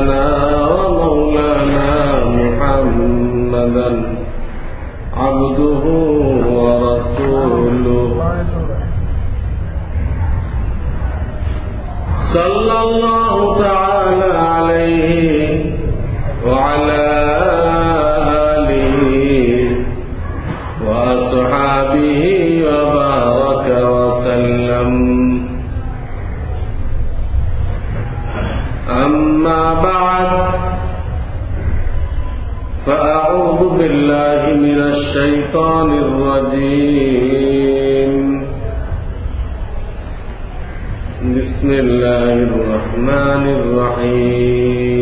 سيدنا ومولانا محمدا عبده ورسوله. صلى الله تعالى عليه وعلى آله وأصحابه وبارك الشيطان الرجيم. بسم الله الرحمن الرحيم.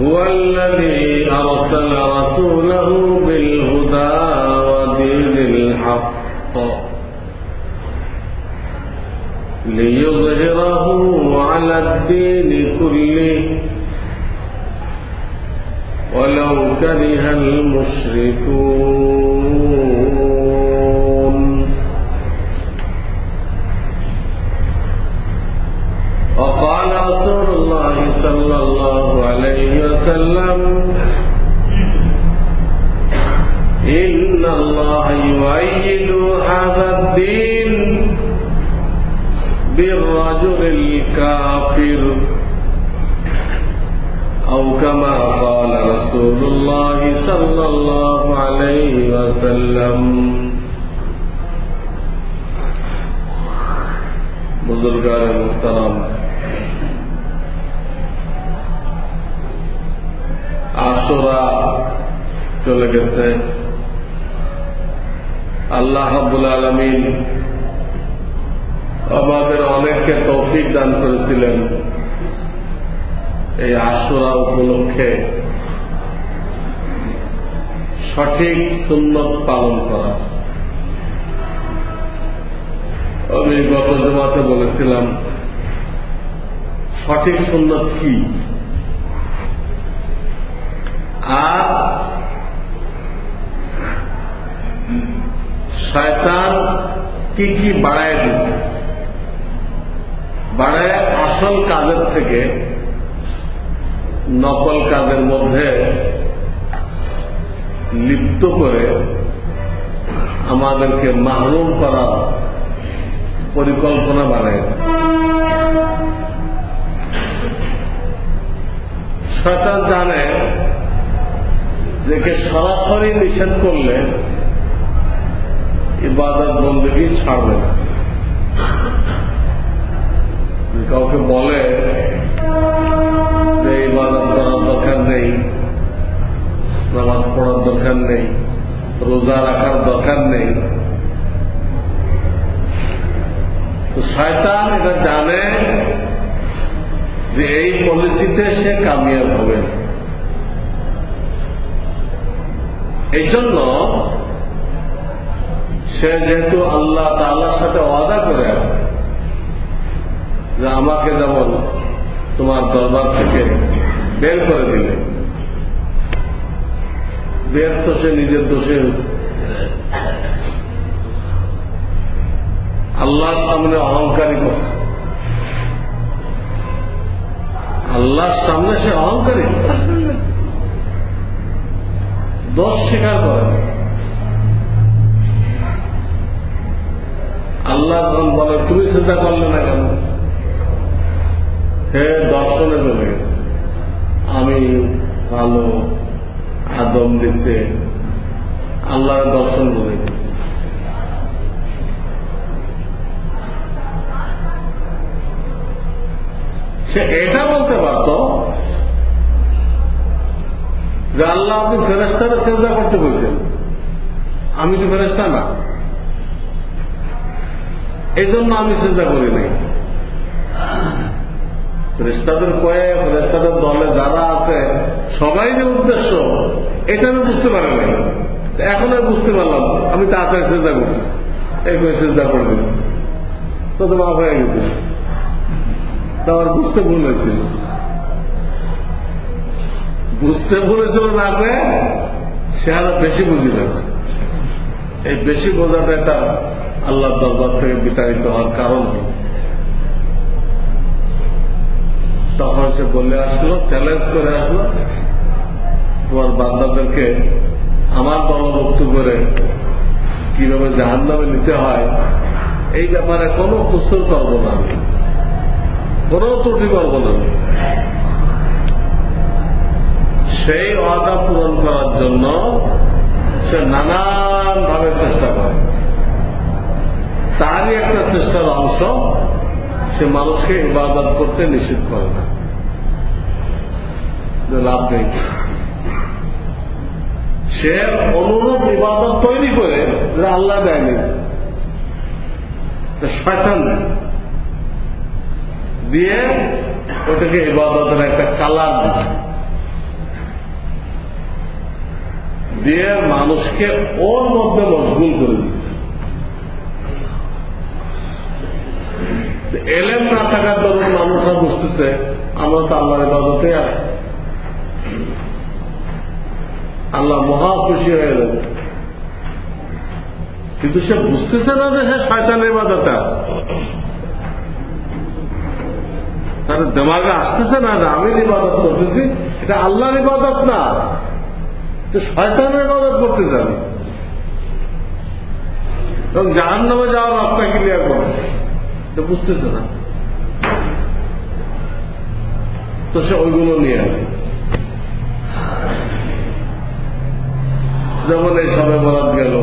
هو الذي أرسل رسوله بالهدى ودين الحق ليظهره على الدين كله. ولو كره المشركون. وقال رسول الله صلى الله عليه وسلم إن الله يؤيد هذا الدين بالرجل الكافر. أو كما قال رسول الله صلى الله عليه وسلم. بزرگان محترم آسورا چلے گئے اللہ رب العالمین আমাদের অনেককে তৌফিক দান করেছিলেন। এই আশুরা উপলক্ষে সঠিক সুন্নত পালন করা। আমি গত জমাতে বলেছিলাম, সঠিক সুন্নত কি? আর শয়তান কি কি বাড়ায় দিচ্ছে বাড়ায় আসল কাজের থেকে নকল কাজের মধ্যে লিপ্ত করে আমাদেরকে মাহরুম করার পরিকল্পনা বানাইছে শয়তান জানে যে সরাসরি নিষেধ করলে ইবাদত বন্দী ছাড়বে না। কাউকে বলে যে ইবাদত করার দরকার নেই, নামাজ পড়ার দরকার নেই, রোজা রাখার দরকার নেই। তো শয়তান এটা জানে যে এই পলিসিতে সে কামিয়াব হবে। এই জন্য সে যেহেতু আল্লাহ তাল্লার সাথে ওয়াদা করে আছে যে আমাকে যেমন তোমার দরবার থেকে বের করে দিলে, বের তো সে নিজের দোষে আল্লাহর সামনে অহংকারী করছে। আল্লাহর সামনে সে অহংকারী। দোষ স্বীকার করে আল্লাহ বলে, তুমি চিন্তা করলে না কেন? হে দর্শনে চলে গেছে আমি ভালো আদম দিতে আল্লাহর দর্শন বলে। সে এটা বলতে পারত যে আল্লাহ আপনি ফেরেস্তারা চিন্তা করতে বলছেন। আমি তো ফেরেস্তা না? এই জন্য আমি চিন্তা করি নাই। ফেরেস্তাদের কয়ে ফেরেস্তাদের দলে যারা আছে, সবাই যে উদ্দেশ্য, এটা আমি বুঝতে পারি নাই। এখন আমি বুঝতে পারলাম, আমি তাড়াতাড়ি চিন্তা করতেছি। এই করে চিন্তা করে দিলাম। তো মাফ হয়ে গেছে। তার বুঝতে ভুল হয়েছিল বুঝতে ভুলেছিল না করে সে আরও বেশি বুঝি লাগছে এই বেশি বোঝাটা এটা আল্লাহ দরবার থেকে বিতাড়িত হওয়ার কারণ তখন সে বলে আসলো চ্যালেঞ্জ করে আসলো। তোমার বান্দাদেরকে আমার দলভুক্ত করে কীভাবে জাহান নামে নিতে হয়, এই ব্যাপারে কোনো কুসুর করব না আমি। কোনো ত্রুটি করব না সেই ওয়াদা পূরণ করার জন্য সে নানান ভাবে চেষ্টা করে। তারই একটা চেষ্টার অংশ সে মানুষকে ইবাদত করতে নিষেধ করে না। লাভ নেই। সে অনুরূপ ইবাদত তৈরি করে আল্লাহ দেয়নি। দিয়ে ওটাকে ইবাদতের একটা কালার দিয়ে মানুষকে ওর মধ্যে মশগুল করে দিচ্ছে। এলেম না থাকার দরুন মানুষরা বুঝতেছে, আমরা তো আল্লাহর ইবাদতে আছি। আল্লাহ মহা খুশি হয়ে যাবে কিন্তু সে বুঝতেছে না যে সে শয়তানের ইবাদতে আছে। তার দেমাগে আসতেছে না যে আমি ইবাদত করতেছি, এটা আল্লাহর ইবাদত না। শয়তানের ইবাদত করতে যাবে এবং জাহান নামে যাওয়ার রাস্তা ক্লিয়ার করে। বুঝতেছে না। তো সে ওইগুলো নিয়ে আসে। যেমন এই সবে বরাদ গেল,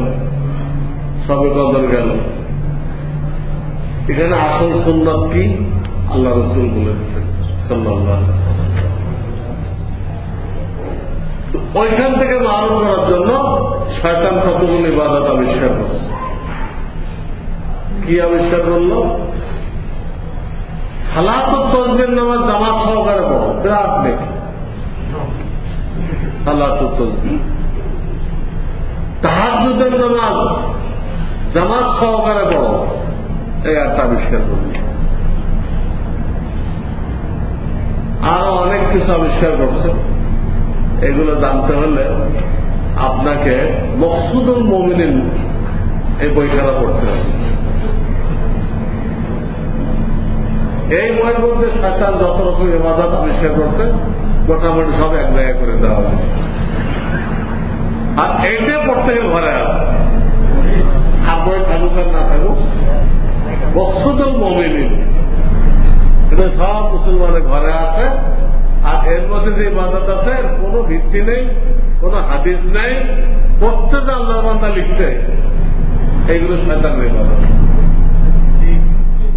সবে কদর গেল। এখানে আসল সুন্নাত কি? আল্লাহ রসুল বলে দিচ্ছেন সাল্লাহ ওইখান থেকে মারণ করার জন্য শয়তান কতগুলো ইবাদত আবিষ্কার করছে। কি আবিষ্কার করল? সালাত তসবির নামাজ জামাত সহকারে পড়ো, বিরাট নেই সালাত তসবি তাহাজুদের নামাজ, জামাত সহকারে পড়ো। এই একটা আবিষ্কার করল আরও অনেক কিছু আবিষ্কার করছে। এগুলো জানতে হলে আপনাকে মকসুদুল মমিনিন এই বইখানা পড়তে হবে। এই বইয়ের মধ্যে সরকার যত রকম ইবাদত আবিষ্কার করছে, মোটামুটি সব এক জায়গায় করে দেওয়া হয়েছে। আর এইটা পড়তে গেলে ঘরে আছে আর থাকুক আর না থাকুক বক্সুদল মমিনিন এটা সব মুসলমানের ঘরে আছে, আর এর মধ্যে যে ইবাদত আছে কোনো ভিত্তি নেই, কোনো হাদিস নেই প্রত্যেক আল্লাহ বান্দা লিখতে এইগুলো শয়তানের ইবাদত।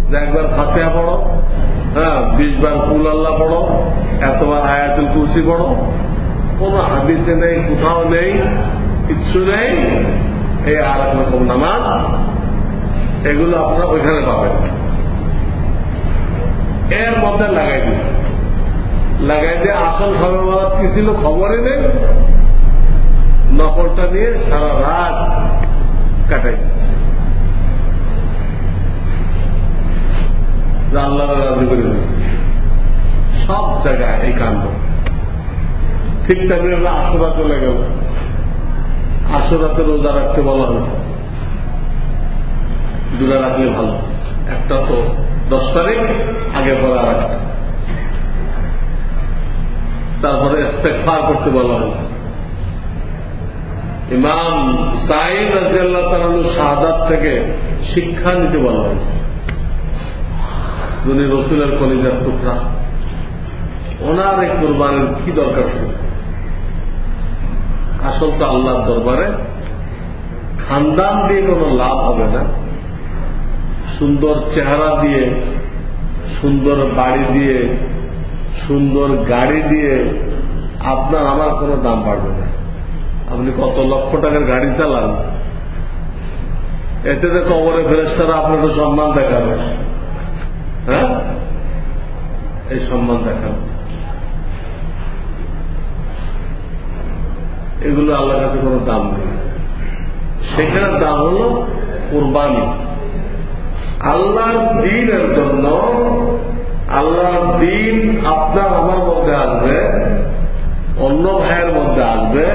যে একবার ফাতেহা পড়ো হ্যাঁ বিশ বার কুল আল্লাহ পড়ো, এতবার আয়াতুল কুরসি পড়ো কোন হাদিসে নেই, কোথাও নেই, কিচ্ছু নেই। এই আর এক রকম নামাজ, এগুলো আপনারা ওইখানে পাবেন। এর মধ্যে লাগাই দিন লাগাই দিয়ে আসল খবর কি ছিল খবরই নেই। নকলটা নিয়ে সারা রাত কাটাই দিচ্ছে। আল্লাহ রাজি করে সব জায়গায় এই কাণ্ড। ঠিক তেমনি আমরা আশোরা চলে গেল। আশোরাতে রোজা রাখতে বলা হয়েছে। দুটা রাখলে ভালো। একটা তো দশ তারিখ, আগে আর একটা তারপরে ইস্তেকফার করতে বলা হয়েছে। ইমাম সাইদ রাজিয়াল্লাহ তালু শাহাদাত থেকে শিক্ষা নিতে বলা হয়েছে। উনি রসুলের কলিজার টুকরা, ওনার এই কোরবানের কি দরকার ছিল? আসল তো আল্লাহর দরবারে। খানদান দিয়ে কোনো লাভ হবে না। সুন্দর চেহারা দিয়ে, সুন্দর বাড়ি দিয়ে, সুন্দর গাড়ি দিয়ে আপনার আমার কোনো দাম বাড়বে না। আপনি কত লক্ষ টাকার গাড়ি চালান? এতে তো কবরে ফেরেস্তারা আপনাকে সম্মান দেখাবে। হ্যাঁ? এই সম্মান দেখাবে। এগুলো আল্লাহর কাছে কোনো দাম নেই। সেখানে দাম হল কোরবানি। আল্লাহর দিনের জন্য আল্লাহর দিন আপনার আমার মধ্যে আসবে, অন্য ভাইয়ের মধ্যে আসবে,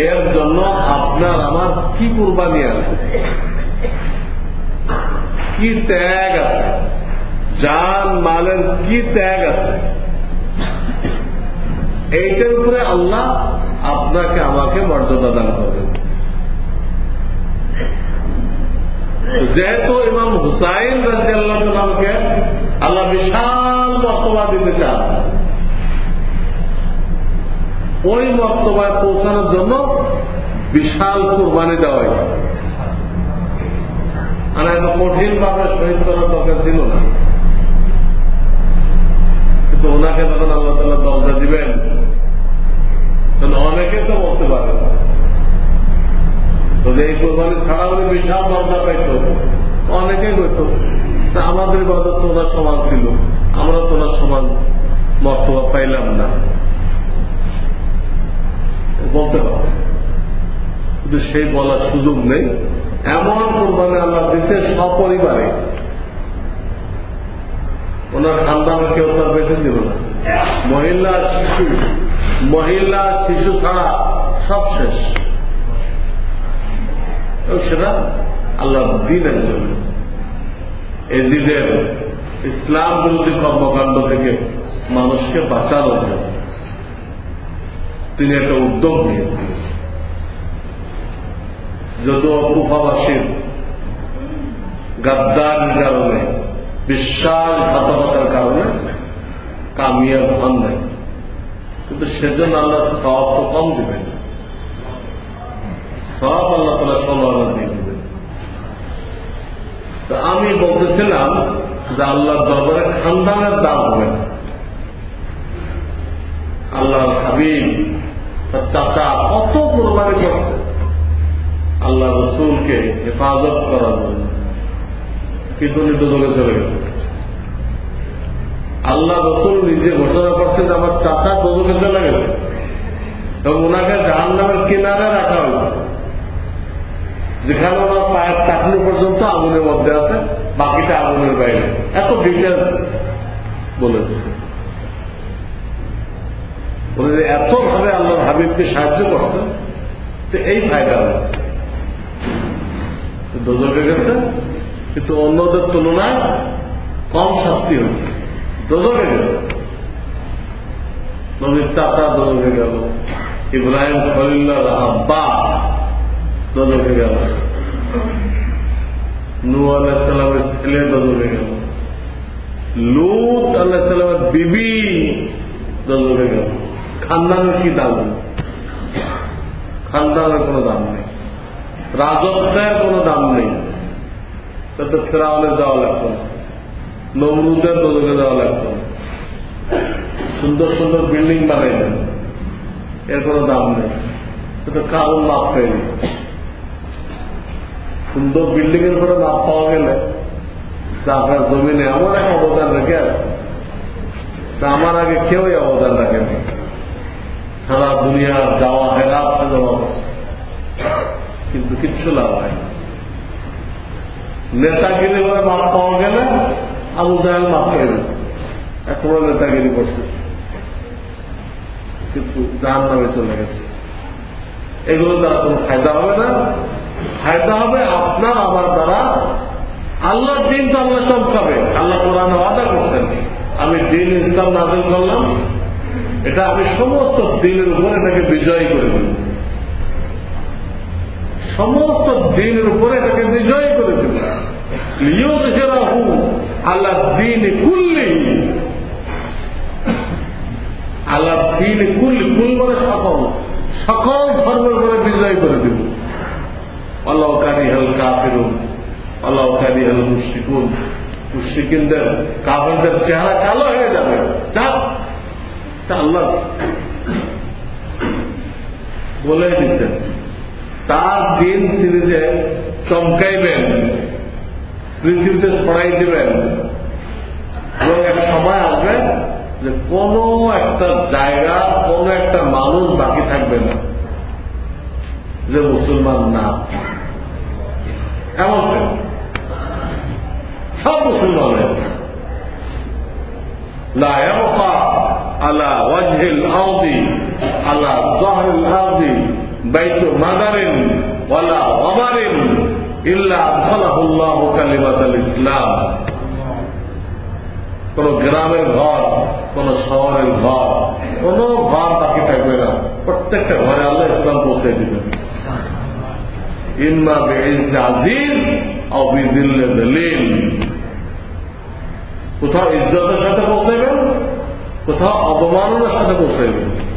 এর জন্য আপনার আমার কি কোরবানি আছে? কি ত্যাগ আছে? যান মালের কি ত্যাগ আছে? এইটার উপরে আল্লাহ আপনাকে আমাকে মর্যাদা দান করবেন যেহেতু ইমাম হুসাইন রাজি আল্লাহ সালামকে আল্লাহ বিশাল মর্তবা দিতে চান। ওই মর্তবায় পৌঁছানোর জন্য বিশাল কোরবানি দেওয়া হয়েছে। আর এত কঠিন ভাবে শহীদ করার দরকার ছিল না। কিন্তু ওনাকে যখন আল্লাহ তালা দরজা দিবেন অনেকে তো বলতে পারে যদি এই কোরবানি ছাড়া উনি বিশাল দরজা পাইত অনেকেই হইত আমাদের বাদত তো ওনার সমান ছিল। আমরা তো ওনার সমান মর্তবা পাইলাম না। বলতে পারে কিন্তু সেই বলার সুযোগ নেই। এমন কোরবানি আল্লাহ দিচ্ছে সপরিবারে। ওনার খানদানের কেউ তার বেঁচে ছিল না। মহিলা শিশু। মহিলা, শিশু ছাড়া সব শেষ। সেটা আল্লাহ দিনের জন্য এই দিনের ইসলাম বিরোধী কর্মকাণ্ড থেকে মানুষকে বাঁচানোর জন্য তিনি একটা উদ্যোগ নিয়েছিলেন যদিও কুফাবাসীর গাদ্দার কারণে, বিশ্বাসঘাতকতার কারণে কামিয়ার হন নাই। কিন্তু সেজন্য আল্লাহ সব তো কম দিবেন। সব আল্লাহ তালা সমানা দিয়ে দিবেন। তো আমি বলতেছিলাম যে আল্লাহর দরবারে খানদানের দাম হবে না। আল্লাহর হাবিব, তার চাচা কত কোরবানি করছে। আল্লাহ রসুলকে হেফাজত করার জন্য। কিন্তু উনি দুদকে চলে গেছে। আল্লাহ রসুল নিজে ঘোষণা করছে যে আমার চাচা দুদকে চলে গেছে এবং ওনাকে জাহান নামের কিনারে রাখা হয়েছে। যেখানে ওনার পায়ের টাকলু পর্যন্ত আগুনের মধ্যে আছে, বাকিটা আগুনের বাইরে। এত ডিটেলস বলে দিচ্ছে উনি এত ভাবে আল্লাহর হাবিবকে সাহায্য করছেন, তো এই ফায়দা হয়েছে। দোজকে গেছে, কিন্তু অন্যদের তুলনায় কম শাস্তি হয়েছে। দোজকে গেছে নবীর চাচা দোজকে গেল। ইব্রাহিম খলিল্লার আব্বা দোজকে গেল। নু আলাহিসাল্লামের ছেলে দোজকে গেল। লুত আলাহিসাল্লামের বিবি দোজকে গেল। খানদানের কি দাম? খানদানের কোনো দাম নেই। রাজত্বের কোনো দাম নেই। তো ফেরাউনের দেওয়া লাগতো না। নমরুদের দোদকে দেওয়া লাগতো। সুন্দর সুন্দর বিল্ডিং বানাইলেন। এর কোনো দাম নেই। কিন্তু কারণ মাপ পাইনি সুন্দর বিল্ডিং এর উপরে মাপ পাওয়া গেলে আপনার জমিনে এমন এক অবদান রেখে আছে। আমার আগে কেউই অবদান রাখেনি। সারা দুনিয়ার যাওয়া হেরাত জমা করছে কিন্তু কিচ্ছু লাভ হয় না নেতাগিরি করে মাপ পাওয়া গেলে আবু জাহেল মাপ পেয়ে এত বড় নেতাগিরি করছে। কিন্তু জাহান নামে চলে গেছে। এগুলো দ্বারা কোনো ফায়দা হবে না। ফায়দা হবে আপনার আমার দ্বারা। আল্লাহর দিন তো আল্লাহ চমকাবে আল্লাহ কোরআন ওয়াদা করছেন, আমি দিন ইসলাম নাজিল করলাম। এটা আমি সমস্ত দিনের উপর এটাকে বিজয়ী করে দেব। সমস্ত দিনের উপরে এটাকে বিজয় করে দিল আল্লাহ দিন কুল্লি। আল্লাহ দিন কুল্লি কুল মানে সকল। সকল ধর্মের উপরে বিজয় করে দিল আল্লাহ কারি হাল কাফিরুন। আল্লাহ কারি হাল মুশরিকুন। মুশরিকিনদের, কাফেরদের চেহারা কালো হয়ে যাবে। আল্লাহ বলে দিচ্ছেন। তার দিন তিনি যে চমকাইবেন পৃথিবীতে ছড়াই দেবেন। এবং এক সময় আসবে যে কোন একটা জায়গা, কোন একটা মানুষ বাকি থাকবে না। যে মুসলমান না। এমন সব মুসলমান আল্লাহ আল্লাহ আউদি মাদারেন ওয়ালা ওয়াবারেন। ইসলাম। কোন গ্রামের ঘর, কোন শহরের ঘর, কোন ঘর বাকি থাকবে না। প্রত্যেকটা ঘরে আল্লাহ ইসলাম পৌঁছে দিবেন। ইন্না আজিম দলিল। কোথাও ইজ্জতের সাথে পৌঁছাইবেন, কোথাও অপমাননার সাথে পৌঁছাইবেন।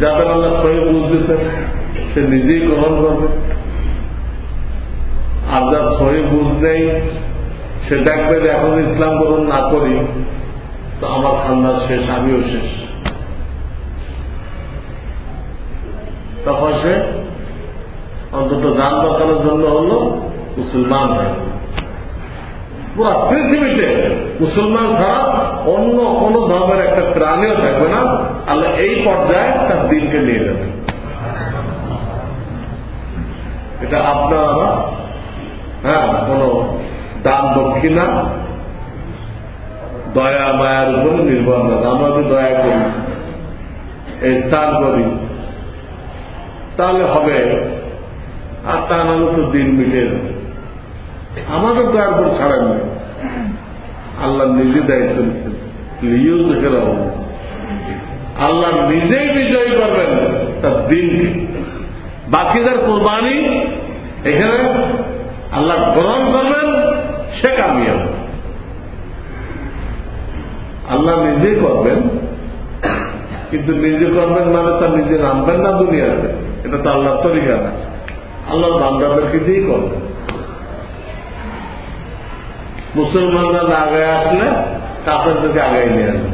যাদের আল্লাহ সহিদ দিচ্ছেন সে নিজেই গ্রহণ করবে। আর যার সহি বুঝ নেই, সে দেখবে এখন ইসলাম গ্রহণ না করি, তো আমার খান্দার শেষ, আমিও শেষ। তখন সে অন্তত যান বাঁচানোর জন্য হল মুসলমান পুরা পৃথিবীতে মুসলমান ছাড়া অন্য কোন ধর্মের একটা প্রাণীও থাকবে না। আল্লাহ এই পর্যায়ে তার দিনকে নিয়ে যাবে। এটা আপনারা হ্যাঁ কোন দান দক্ষিণা, দয়া মায়ার উপর নির্ভর না। আমরা যদি দয়া করি, এই স্থান করি তাহলে হবে। আর তা নাহলে তো দিন মিটে আমাদের দয়ার উপর ছাড়েন না। আল্লাহ নিজে দায়িত্ব নিচ্ছেন লিউজ ফেরাও আল্লাহ নিজেই বিজয়ী করবেন। তার দিনকে বাকিদের কোরবানি এখানে আল্লাহ গ্রহণ করবেন সে কামিয়াব। আল্লাহ নিজেই করবেন, কিন্তু নিজে করবেন মানে তার নিজে নামবেন না দুনিয়াতে। এটা তো আল্লাহর তরিকা না। আল্লাহর বান্দাদেরকে দিয়েই করবেন। মুসলমানরা না আগে আসলে কাপড়দেরকে আগে নিয়ে আসবে।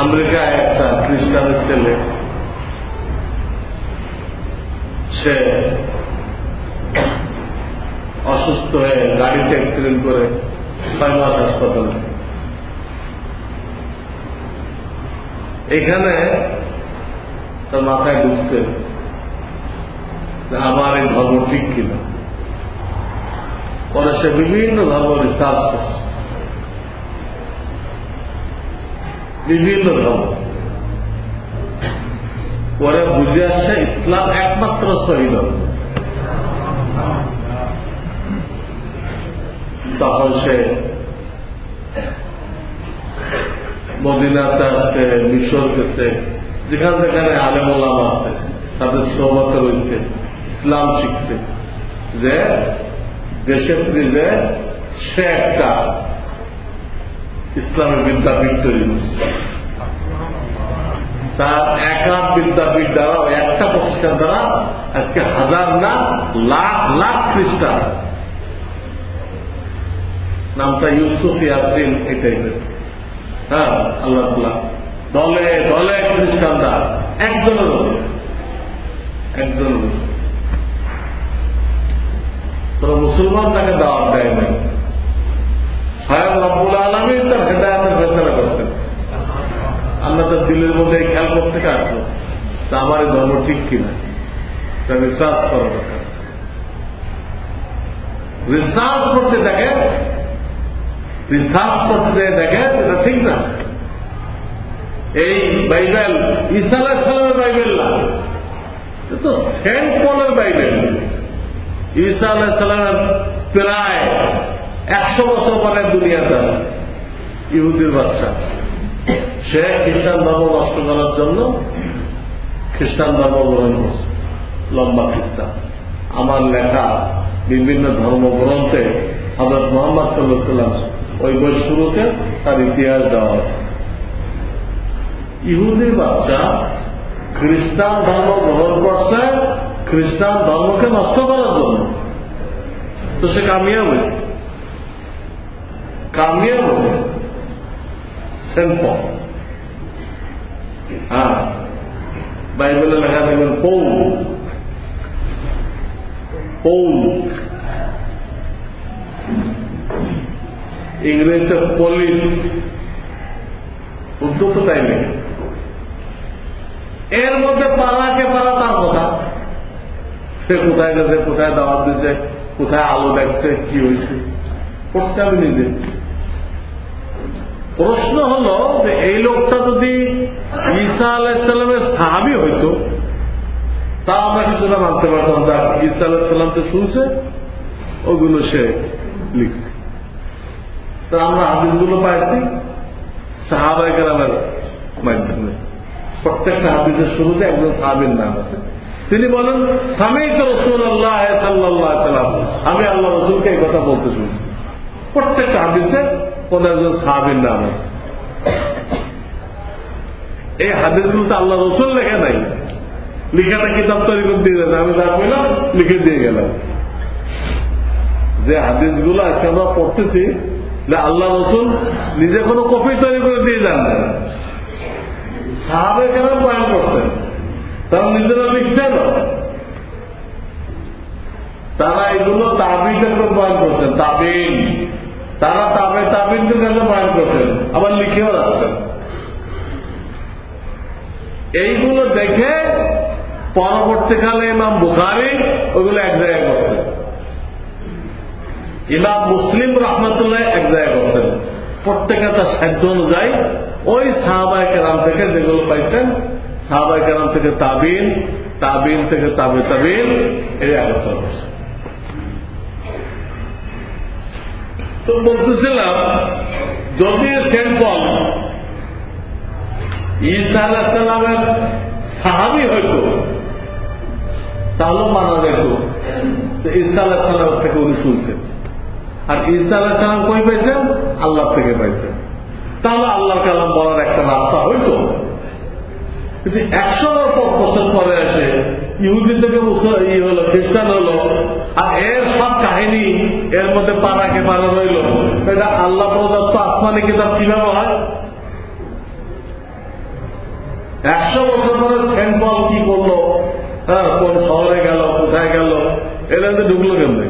আমেরিকায় একটা খ্রিস্টানের ছেলে সে অসুস্থ হয়ে গাড়িতে অ্যাক্সিডেন্ট করে ছয় মাস হাসপাতালে। এখানে তার মাথায় ঢুকছে আমার এই ধর্ম ঠিক কিনা। পরে সে বিভিন্ন ধর্ম রিসার্চ করছে। বিভিন্ন ধর্ম। পরে বুঝে আসছে, ইসলাম একমাত্র শহীদ। তখন সে মদিনাতে আসছে, মিশর গেছে, যেখান যেখানে আলেমুল্লাম আছে, তাদের সৌমত রয়েছে ইসলাম শিখছে যে দেশে ফিরে সে একটা ইসলামের বিদ্যাপীঠ তৈরি করছে তার একা বিদ্যাপীঠ দ্বারা একটা প্রতিষ্ঠান দ্বারা আজকে হাজার না, লাখ লাখ খ্রিস্টান। নামটা ইউসুফ ইয়াসিন এই হ্যাঁ আল্লাহ দলে দলে খ্রিস্টানরা একজনের রয়েছে একজনের রয়েছে তবে মুসলমান তাকে দাওয়াত দেয় নাই। স্বয়ং রব্বুল আলমী তার হেদায়তের ফেসলা আমরা তার দিলের মধ্যে খেয়াল করতে আসলো তা আমার এই ধর্ম ঠিক কিনা? তা রিসার্চ করা দরকার। রিসার্চ করতে দেখে রিসার্চ করতে যেয়ে দেখে এটা ঠিক না। এই বাইবেল, ঈসা আলাহিসাল্লামের বাইবেল না। তো সেন্ট পলের বাইবেল। ঈসা আলাহিসাল্লামের প্রায় একশো বছর পরে দুনিয়াতে আসে। ইহুদির বাচ্চা। সে খ্রিস্টান ধর্ম নষ্ট করার জন্য খ্রিস্টান ধর্ম গ্রহণ করছে। লম্বা খ্রিস্টা আমার লেখা বিভিন্ন ধর্মগ্রন্থে হজরত মোহাম্মদ সাল্লাম ওই বই শুরুতে তার ইতিহাস দেওয়া আছে। ইহুদির বাচ্চা খ্রিস্টান ধর্ম গ্রহণ করছে খ্রিস্টান ধর্মকে নষ্ট করার জন্য। তো সে কামিয়া হয়েছে। কামিয়া হয়েছে। সেন্ট হ্যাঁ। বাইবেলে লেখা দেখবেন পৌল। পৌল। ইংরেজিতে পুলিশ। তো তাই নেই এর মধ্যে পাড়াকে পাড়া তার কথা। সে কোথায় গেছে, কোথায় দাওয়াত দিছে, কোথায় আলো দেখছে, কি হয়েছে? পড়ছে আমি নিজে। প্রশ্ন হল যে এই লোকটা যদি ঈসা আলাইসাল্লামের সাহাবি হইত, তা আমরা কিছুটা মানতে পারতাম তার ঈসা আলাহিসাল্লাম তো শুনছে, ওগুলো সে লিখছে। তো আমরা হাদিসগুলো পাইছি সাহাবাই গ্রামের মাধ্যমে। প্রত্যেকটা হাদিসের শুরুতে একজন সাহাবির নাম আছে। তিনি বলেন স্বামী তো রসুল আল্লাহ সাল্লাহ সাল্লাম। আমি আল্লাহ রসুলকে এই কথা বলতে শুনছি। প্রত্যেকটা হাদিসে কোন একজন সাহাবির নাম আছে। এই হাদিসগুলো তো আল্লাহ রসুল লেখা নাই। লিখাটা কিতাব তৈরি করে দিয়ে যাবে আমি যা কইলাম লিখে দিয়ে গেলাম। যে হাদিসগুলো আজকে আমরা পড়তেছি, যে আল্লাহ রসুল নিজে কোনো কপি তৈরি করে দিয়ে যান না সাহাবে কেন বয়ান করছেন? তারা নিজেরা লিখছেন। তারা এগুলো তাবিদের বয়ান করছেন, তাবিন। তারা তাবে তাবিনদের কাছে বয়ান করছেন, আবার লিখেও রাখছেন। এইগুলো দেখে পরবর্তীকালে ইমাম বুখারি ওগুলো এক জায়গায় করছেন। ইমাম মুসলিম রহমতুল্লাহ এক জায়গায় করছেন। প্রত্যেকে তার সাধ্য অনুযায়ী ওই সাহাবায় কেরাম থেকে যেগুলো পাইছেন, সাহাবায় কেরাম থেকে তাবিন তাবিন থেকে তাবে তাবিন, এই একত্র করছে তো বলতেছিলাম, যদি সেন্ট পল ঈসা আলাহামের সাহাবি হয়তো তাহলে মানা যেত ঈসা আলাহামের থেকে উনি শুনছেন। আর ঈসা আলাহাম কই পাইছেন? আল্লাহ থেকে পাইছেন। তাহলে আল্লাহর কালাম বলার একটা রাস্তা হইতো কিন্তু একশো বছর পরে আসে ইহুদি থেকে ই হলো, খ্রিস্টান হলো, আর এর সব কাহিনী এর মধ্যে পাড়াকে পাড়া রইল। এটা আল্লাহ প্রদত্ত আসমানি কিতাব কীভাবে হয়? একশো বছর পরে সেন্ট পল কি করল? হ্যাঁ কোন শহরে গেল, কোথায় গেল? এর মধ্যে ঢুকলো কেমনে?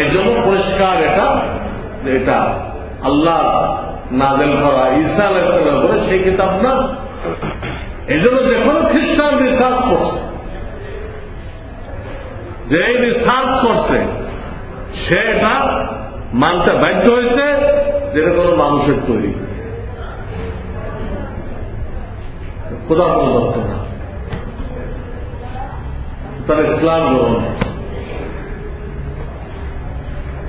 এই জন্য পরিষ্কার এটা এটা আল্লাহ নাজেল করা, ঈসা আলাইসাল্লাম করে সেই কিতাব না। এই জন্য যে কোনো খ্রিস্টান রিসার্চ করছে, যে রিসার্চ করছে, সে এটা মানতে বাধ্য হয়েছে যেটা কোনো মানুষের তৈরি। খোদা প্রদত্ত না। তারা ইসলাম গ্রহণ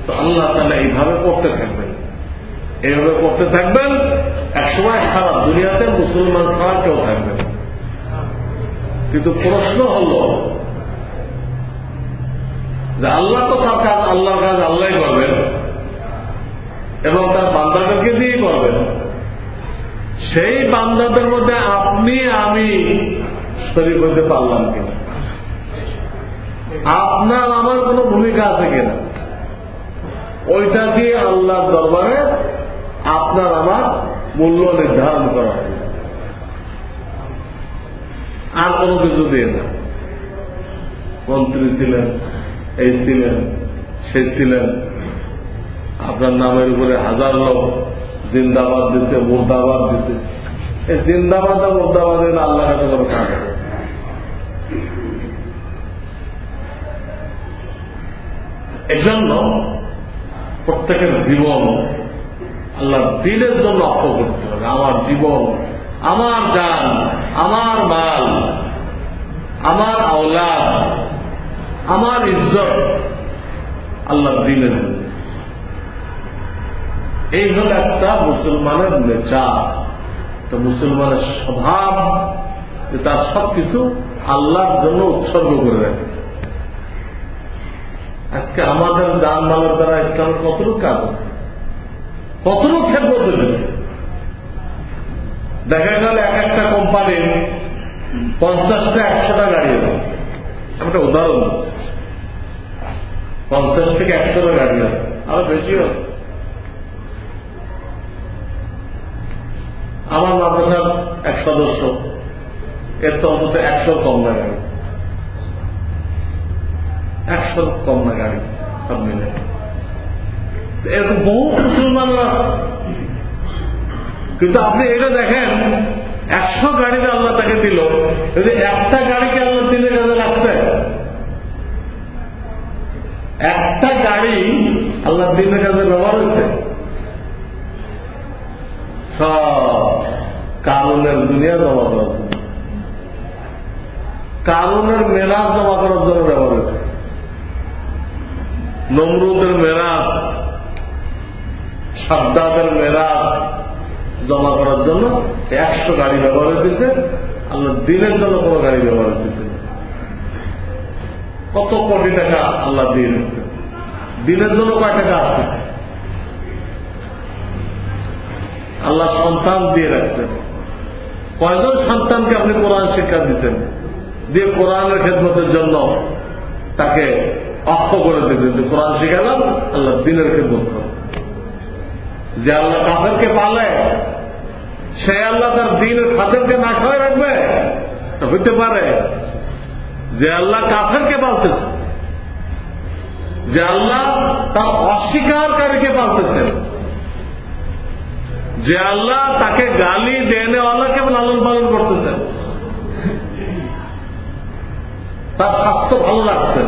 তো আল্লাহ তাহলে এইভাবে করতে থাকবেন। এইভাবে করতে থাকবেন, একসময় সারা দুনিয়াতে মুসলমান ছাড়া কেউ থাকবে কিন্তু প্রশ্ন হল যে আল্লাহ তো তার কাজ, আল্লাহর কাজ আল্লাহ করবেন এবং তার বান্দাদেরকে দিয়েই করবেন। সেই বান্দাদের মধ্যে আপনি, আমি শরীর হইতে পারলাম কিনা? আপনার, আমার কোনো ভূমিকা আছে কিনা? ওইটা দিয়ে আল্লাহর দরবারে আপনার আমার মূল্য নির্ধারণ করা হবে আর কোনো কিছু দিয়ে না। মন্ত্রী ছিলেন, এই ছিলেন, সে ছিলেন। আপনার নামের উপরে হাজার লোক জিন্দাবাদ দিছে, মুর্দাবাদ দিছে। এই জিন্দাবাদ আর মুর্দাবাদ আল্লাহ কাছে কোনো কাজ এজন্য প্রত্যেকের জীবন আল্লাহ দিনের জন্য অক্ষ করতে হবে। আমার জীবন, আমার যান আমার মাল, আমার আওলাদ, আমার ইজ্জত আল্লাহ দিনের জন্য। এই হল একটা মুসলমানের নেচার। তো মুসলমানের স্বভাব, যে তার সবকিছু আল্লাহর জন্য উৎসর্গ করে রাখছে। আজকে আমাদের দান মালের দ্বারা ইসলামের কতটুকু কাজ আছে? কতটুকু খেদমত হয়েছে? দেখা গেল এক একটা কোম্পানির পঞ্চাশটা একশোটা গাড়ি আছে। একটা উদাহরণ দিচ্ছি। পঞ্চাশ থেকে একশোটা গাড়ি আছে, আরও বেশি আছে। আমার মাদ্রাসার এক সদস্য। এর তো অন্তত একশো কম না গাড়ি। একশো কম না গাড়ি, সব মিলে। এরকম বহু মুসলমানরা। কিন্তু আপনি এটা দেখেন, একশো গাড়িতে আল্লাহ তাকে দিল। যদি একটা গাড়িকে আল্লাহ দিলে কাজে লাগছে একটা গাড়ি আল্লাহ দিনের কাজে ব্যবহার হয়েছে। সব কারণের দুনিয়া জমা করার জন্য। কারণের মেরাজ জমা করার জন্য ব্যবহার হয়েছে নমরুদের মেরাজ সাদ্দাদের মেরাজ জমা করার জন্য একশো গাড়ি ব্যবহার হয়েছে আল্লাহ দিনের জন্য কোন গাড়ি ব্যবহার হয়েছে কত কোটি টাকা আল্লাহ দিয়ে দিনের জন্য কয় টাকা আসতেছে? আল্লাহ সন্তান দিয়ে রাখছেন। কয়জন সন্তানকে আপনি কোরআন শিক্ষা দিচ্ছেন? দিয়ে কোরআনের খেদমতের জন্য তাকে অক্ষ করে দিতেন যে কোরআন শিখালাম, আল্লাহ দিনের খেদমত যে আল্লাহ কাফেরকে পালে, সে আল্লাহ তার দিনের খাদেরকে না খাওয়াই রাখবে? হইতে পারে যে আল্লাহ কাফেরকে পালতেছে। যে আল্লাহ তার অস্বীকারীকে পালতেছেন যে আল্লাহ তাকে গালি দেনেওয়ালাকে লালন পালন করতেছেন? তার স্বাস্থ্য ভালো রাখছেন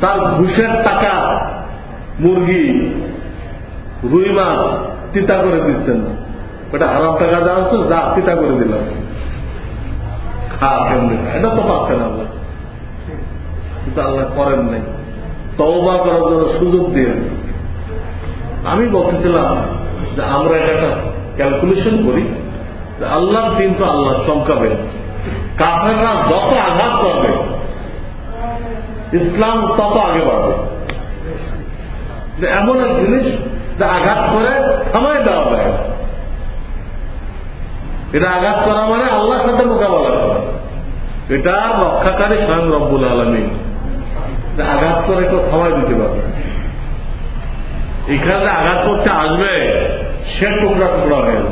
তার ঘুষের টাকা, মুরগি, রুই মাছ তিতা করে দিচ্ছেন না ওটা হারাম টাকা দেওয়া হচ্ছে যা তিতা করে দিলাম। খা কেমনি? এটা তো পারতেন আল্লাহ। কিন্তু আল্লাহ করেন নাই। তওবা করার জন্য সুযোগ দিয়ে আমি বলতেছিলাম যে আমরা একটা ক্যালকুলেশন করি আল্লাহ দিন তো আল্লাহ চমকাবে কাফেররা যত আঘাত করবে, ইসলাম তত আগে বাড়বে। এমন এক জিনিস যে আঘাত করে থামাই দেওয়া যায়। এটা আঘাত করা মানে আল্লাহর সাথে মোকাবেলা করা। এটা রক্ষাকারী স্বয়ং রব্বুল আলমী আঘাত করে কেউ থামাই দিতে পারবে এখানে আঘাত করতে আসবে, সে টুকরা টুকরা হয়ে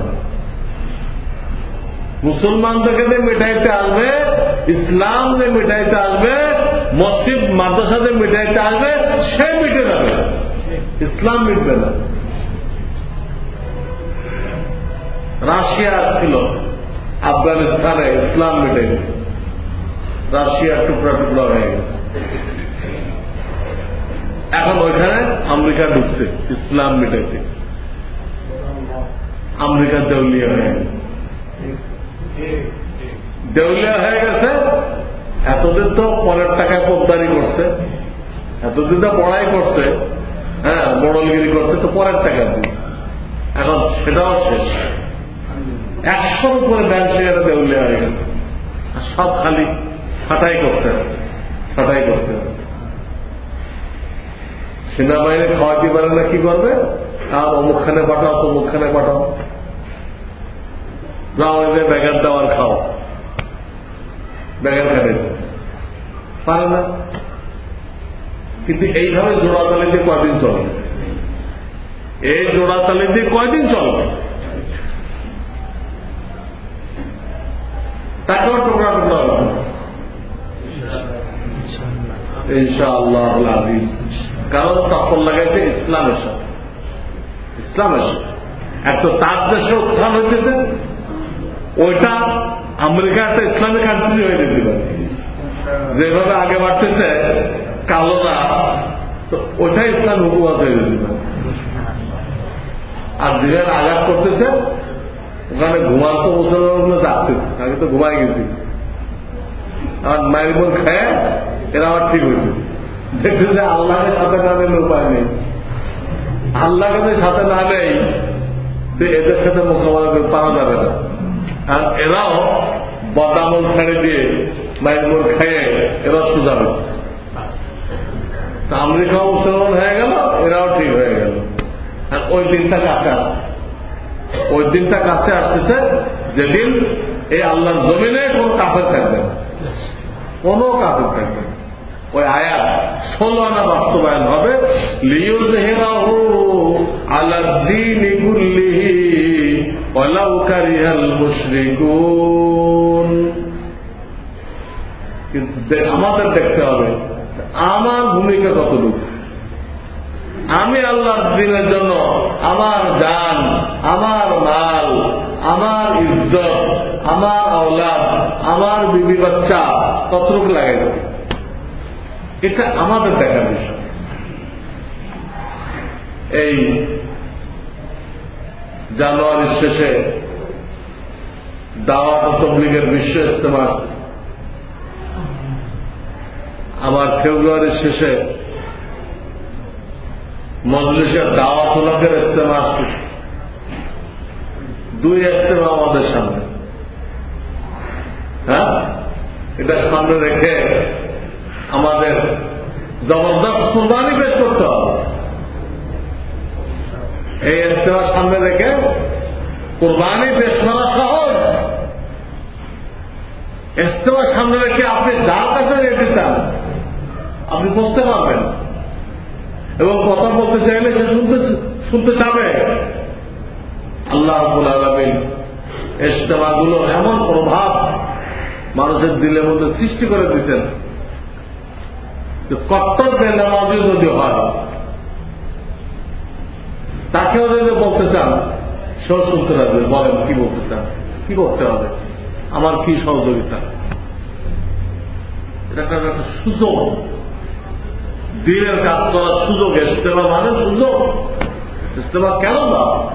মুসলমানদেরকে দিয়ে মিটাইতে আসবে ইসলাম দিয়ে মিটাইতে আসবে, মসজিদ মাদ্রাসাদের মিটাইতে আসবে, সে মিটে যাবে। ইসলাম মিটবে না। রাশিয়া ছিল আফগানিস্তানে ইসলাম মিটাই রাশিয়া টুকরা টুকরা হয়ে গেছে। এখন ওইখানে আমেরিকা ঢুকছে, ইসলাম মিটাইতে আমেরিকা দেউলিয়া হয়ে গেছে। দেউলিয়া হয়ে গেছে, এতদিন তো পরের টাকায় পোদ্দারি করছে, এতদিন তো পড়াই করছে হ্যাঁ বড়লগিরি করছে, তো পরের টাকা দিয়ে। এখন সেটাও শেষ। একশোর উপরে ব্যাংক সেখানে দেউলিয়া হয়ে গেছে। সব খালি ছাটাই করতে আছে, ছাটাই করতে আছে। সেনাবাহিনী খাওয়াতে পারে না কি করবে? আর অমুকখানে পাঠাও, তমুকখানে পাঠাও। যাও এদের ব্যাগার দেওয়ার খাও। ব্যাগার খাটে। পারে না। কিন্তু এইভাবে জোড়াতালি দিয়ে কয়দিন চলবে এই জোড়াতালি দিয়ে কয়দিন চলবে তাকেও টুকরা টুকরা হবে। ইনশাআল্লাহ। আজিজ কারণ তখন লাগাইছে ইসলামের সাথে। ইসলামের সাথে। এত তার দেশে উত্থান হইতেছে, ওইটা আমেরিকা একটা ইসলামিক কান্ট্রি হয়ে যেতে পারে। যেভাবে আগে বাড়তেছে কালোরা তো ওইটাই ইসলাম হুকুমত হয়ে যেতে পারে। আর যেখানে আঘাত করতেছে, ওখানে ঘুমার তো মুসলমানগুলো ডাকতেছে আগে তো ঘুমাই গেছি। আমার মায়ের বোন খায়, এরা আবার ঠিক হয়েছে দেখছে যে আল্লাহের সাথে কারণে উপায় নেই। আল্লাহকে যদি সাথে না নেই, তো এদের সাথে মোকাবেলা করে পারা যাবে না। আর এরাও বদামল ছেড়ে দিয়ে মাইনমোর খাইয়ে এরা সোজা হচ্ছে। আমেরিকাও মুসলমান হয়ে গেল, এরাও ঠিক হয়ে গেল। আর ওই দিনটা কাছে আসছে। ওই দিনটা কাছে আসতেছে যেদিন এই আল্লাহর জমিনে কোন কাফের থাকবে না। কোন কাফের থাকবে না। ওই আয়াত ষোলো আনা বাস্তবায়ন হবে। লিউজহেরাহু আলাদ্দিন আমাদের দেখতে হবে আমার ভূমিকা কতটুকু? আমি আল্লাহর দিনের জন্য আমার জান, আমার মাল, আমার ইজ্জত, আমার আওলাদ, আমার বিবি বাচ্চা কতটুকু লাগাইছি এটা আমাদের দেখার বিষয় এই জানুয়ারির শেষে দাওয়াত তবলিগের বিশ্ব ইস্তেমা আমার ফেব্রুয়ারির শেষে মজলিসের দাওয়াত লোকের ইস্তেমা আসতেছে দুই ইস্তেমা আমাদের সামনে। হ্যাঁ? এটা সামনে রেখে আমাদের জবরদস্ত কুরবানি পেশ করতে হবে। এই ইস্তেমা সামনে রেখে কোরবানি পেশ করা সহজ। ইস্তেমা সামনে রেখে আপনি যার কাছে যেতে চান, আপনি বসতে পারবেন। এবং কথা বলতে চাইলে সে শুনতে শুনতে চাবে। আল্লাহ আব্বুল এমন প্রভাব মানুষের দিলের মধ্যে সৃষ্টি করে দিচ্ছেন কর্তব্যের নামাজও যদি হয়, তাকেও যদি বলতে চান, সেও বলেন, কি বলতে চান? কি করতে হবে? আমার কি সহযোগিতা? এটা একটা সুযোগ। দিনের কাজ করার সুযোগ ইস্তেমা মানে সুযোগ? ইস্তেমা কেন না?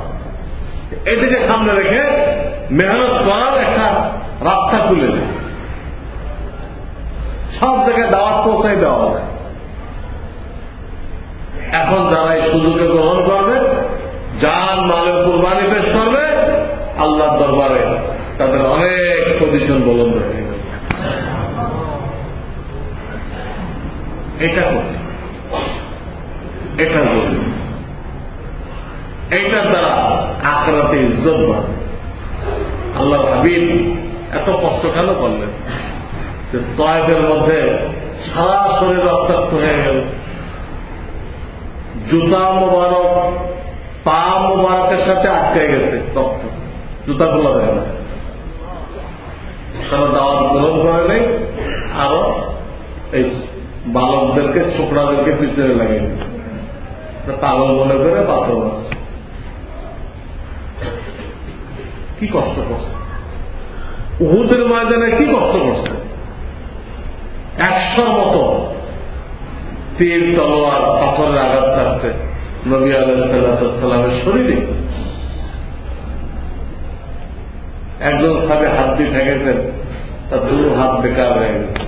এটিকে সামনে রেখে মেহনত করার একটা রাস্তা খুলে দেয় সব জায়গায় দাওয়াত পৌঁছাই দেওয়া হবে। এখন যারা এই সুযোগে গ্রহণ করবে যান মালের কুরবানি পেশ করবে, আল্লাহর দরবারে তাদের অনেক পজিশন বলন্দ হয়ে গেল। এটা করতে এটা জরুরি এইটার দ্বারা আখরাতে ইজ্জত বাড়ে। আল্লাহ হাবিব এত কষ্ট কেন করলেন? যে তয়েফের মধ্যে সারা শরীর রক্তাক্ত হয়ে গেল। জুতা মোবারক, পা মোবারকের সাথে আটকে গেছে রক্ত। জুতা খোলা যায় না। তারা দাওয়াত গ্রহণ করে নেই, আরও এই বালকদেরকে, ছোকরাদেরকে পিছনে লাগিয়ে দিচ্ছে পাগল মনে করে পাথর কি কষ্ট করছে? উহুদের ময়দানে কি কষ্ট করছে? একশোর মতো তীর, তলোয়ার, পাথরের আঘাত থাকছে নবী আলাইসাল্লামের শরীরে। একজন সাথে হাত দিয়ে ঠেকেছেন, তার দু হাত বেকার হয়ে গেছে।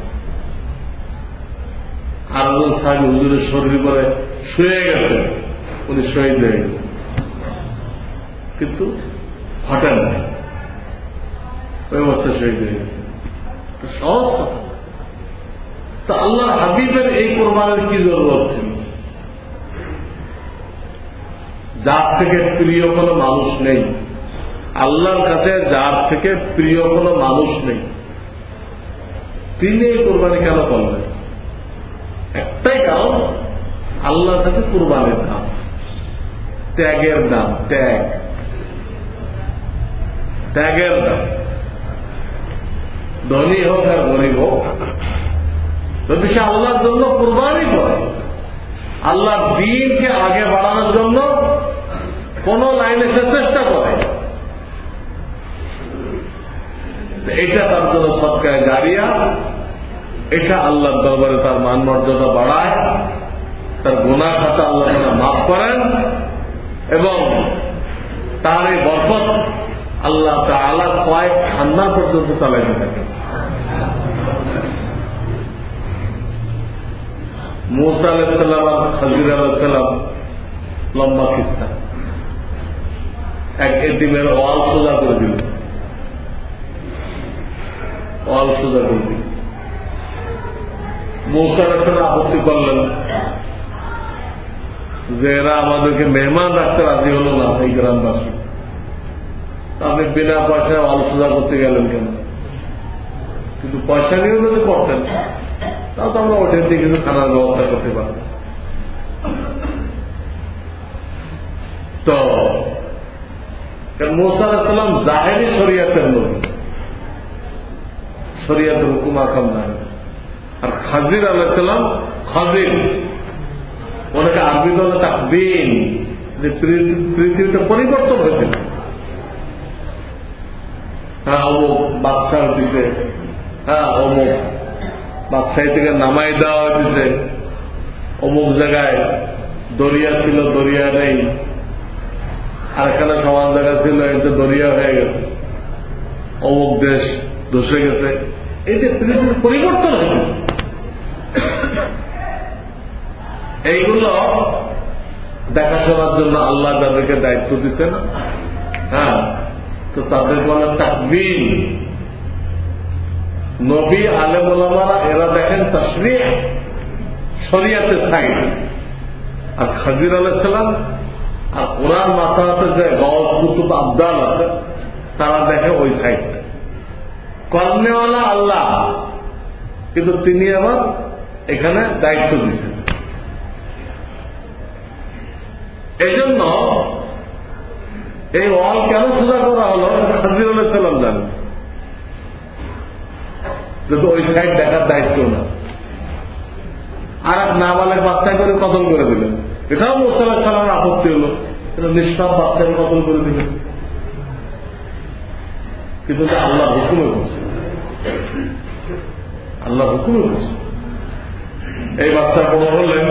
আরেকজন সাহেব হুজুরের শরীর করে শুয়ে গেছে, উনি শহীদ হয়ে গেছে। কিন্তু ঘটেন ওই অবস্থায় শহীদ হয়ে গেছে। সহজ কথা। তো আল্লাহ হাবিবের এই কোরবানের কি জরুরত ছিল? যার থেকে প্রিয় কোনো মানুষ নেই। আল্লাহর কাছে যার থেকে প্রিয় কোনো মানুষ নেই। তিনি এই কোরবানি কেন করলেন? একটাই কারণ, আল্লাহর কাছে কোরবানির দাম। ত্যাগের দাম, ত্যাগ। ত্যাগের দাম। ধনী হোক আর গরিব হোক যদি সে আল্লাহর জন্য কোরবানি করে, আল্লাহর দিনকে আগে বাড়ানোর জন্য কোন লাইনে সে চেষ্টা করে। এটা তার জন্য সৎকায় জারিয়া, এটা আল্লাহর দরবারে তার মান মর্যাদা বাড়ায়, তার গুণা খাতা আল্লাহ মাফ করেন এবং তার এই বরফত আল্লাহ তালা কয়েক ঠান্ডা পর্যন্ত চালাইতে থাকেন। মুসা আলাইসাল্লাম আর খাজির আলাইসাল্লাম লম্বা কিস্তা। এক এটিমের ওয়াল সোজা করে দিল। ওয়াল সোজা করে দিল। মৌসার একটা আপত্তি করলেন যে এরা আমাদেরকে মেহমান রাখতে রাজি হল না এই গ্রামবাসী। আপনি বিনা পয়সায় ওয়াল সোজা করতে গেলেন কেন? কিন্তু পয়সা নিয়েও যদি করতেন। তাও তো আমরা ওঠেন দিয়ে কিছু খানার ব্যবস্থা করতে পারতাম তো মোসা আলাহাম জাহেরি শরিয়াতের নবী। শরিয়াতের হুকুম আকাম জানে আর খাজির আলাহিসাল্লাম খাজির। ওনাকে আরবি বলে তাকবিন যে পৃথিবীতে পরিবর্তন হয়েছে হ্যাঁ অমুক বাচ্চা হইতেছে হ্যাঁ অমুক বাচ্চাই থেকে নামাই দেওয়া হয়েছে। অমুক জায়গায় দরিয়া ছিল, দরিয়া নেই। আর এখানে সমান জায়গা ছিল, এতে দরিয়া হয়ে গেছে। অমুক দেশ ধসে গেছে। এই যে পৃথিবীর পরিবর্তন হয়েছে। এইগুলো দেখাশোনার জন্য আল্লাহ তাদেরকে দায়িত্ব দিচ্ছেন। হ্যাঁ তো তাদের বলে তাকবিন নবী আলেমারা এরা দেখেন তসরিয়া শরিয়াতে সাইড আর খাজির আলাইসালাম আর কোরআন মাথাতে যে গজ কুতুব আবদাল আছে, তারা দেখে ওই সাইডটা কর্মেওয়ালা আল্লাহ, কিন্তু তিনি আবার এখানে দায়িত্ব দিচ্ছেন এই জন্য এই ওয়াল কেন সোজা করা হলো? খাজির আলাইসাল্লাম জানেন। কিন্তু ওই সাইড দেখার দায়িত্ব না। আর এক নাবালের বাচ্চায় করে কতল করে দিলেন? এটাও মোসাল্লাহ সালামের আপত্তি হল। এটা নিষ্পাপ বাচ্চাকে কতল করে দিলেন? কিন্তু আল্লাহ হুকুমে করছে আল্লাহ হুকুমে করছে এই বাচ্চা বড় হলেন।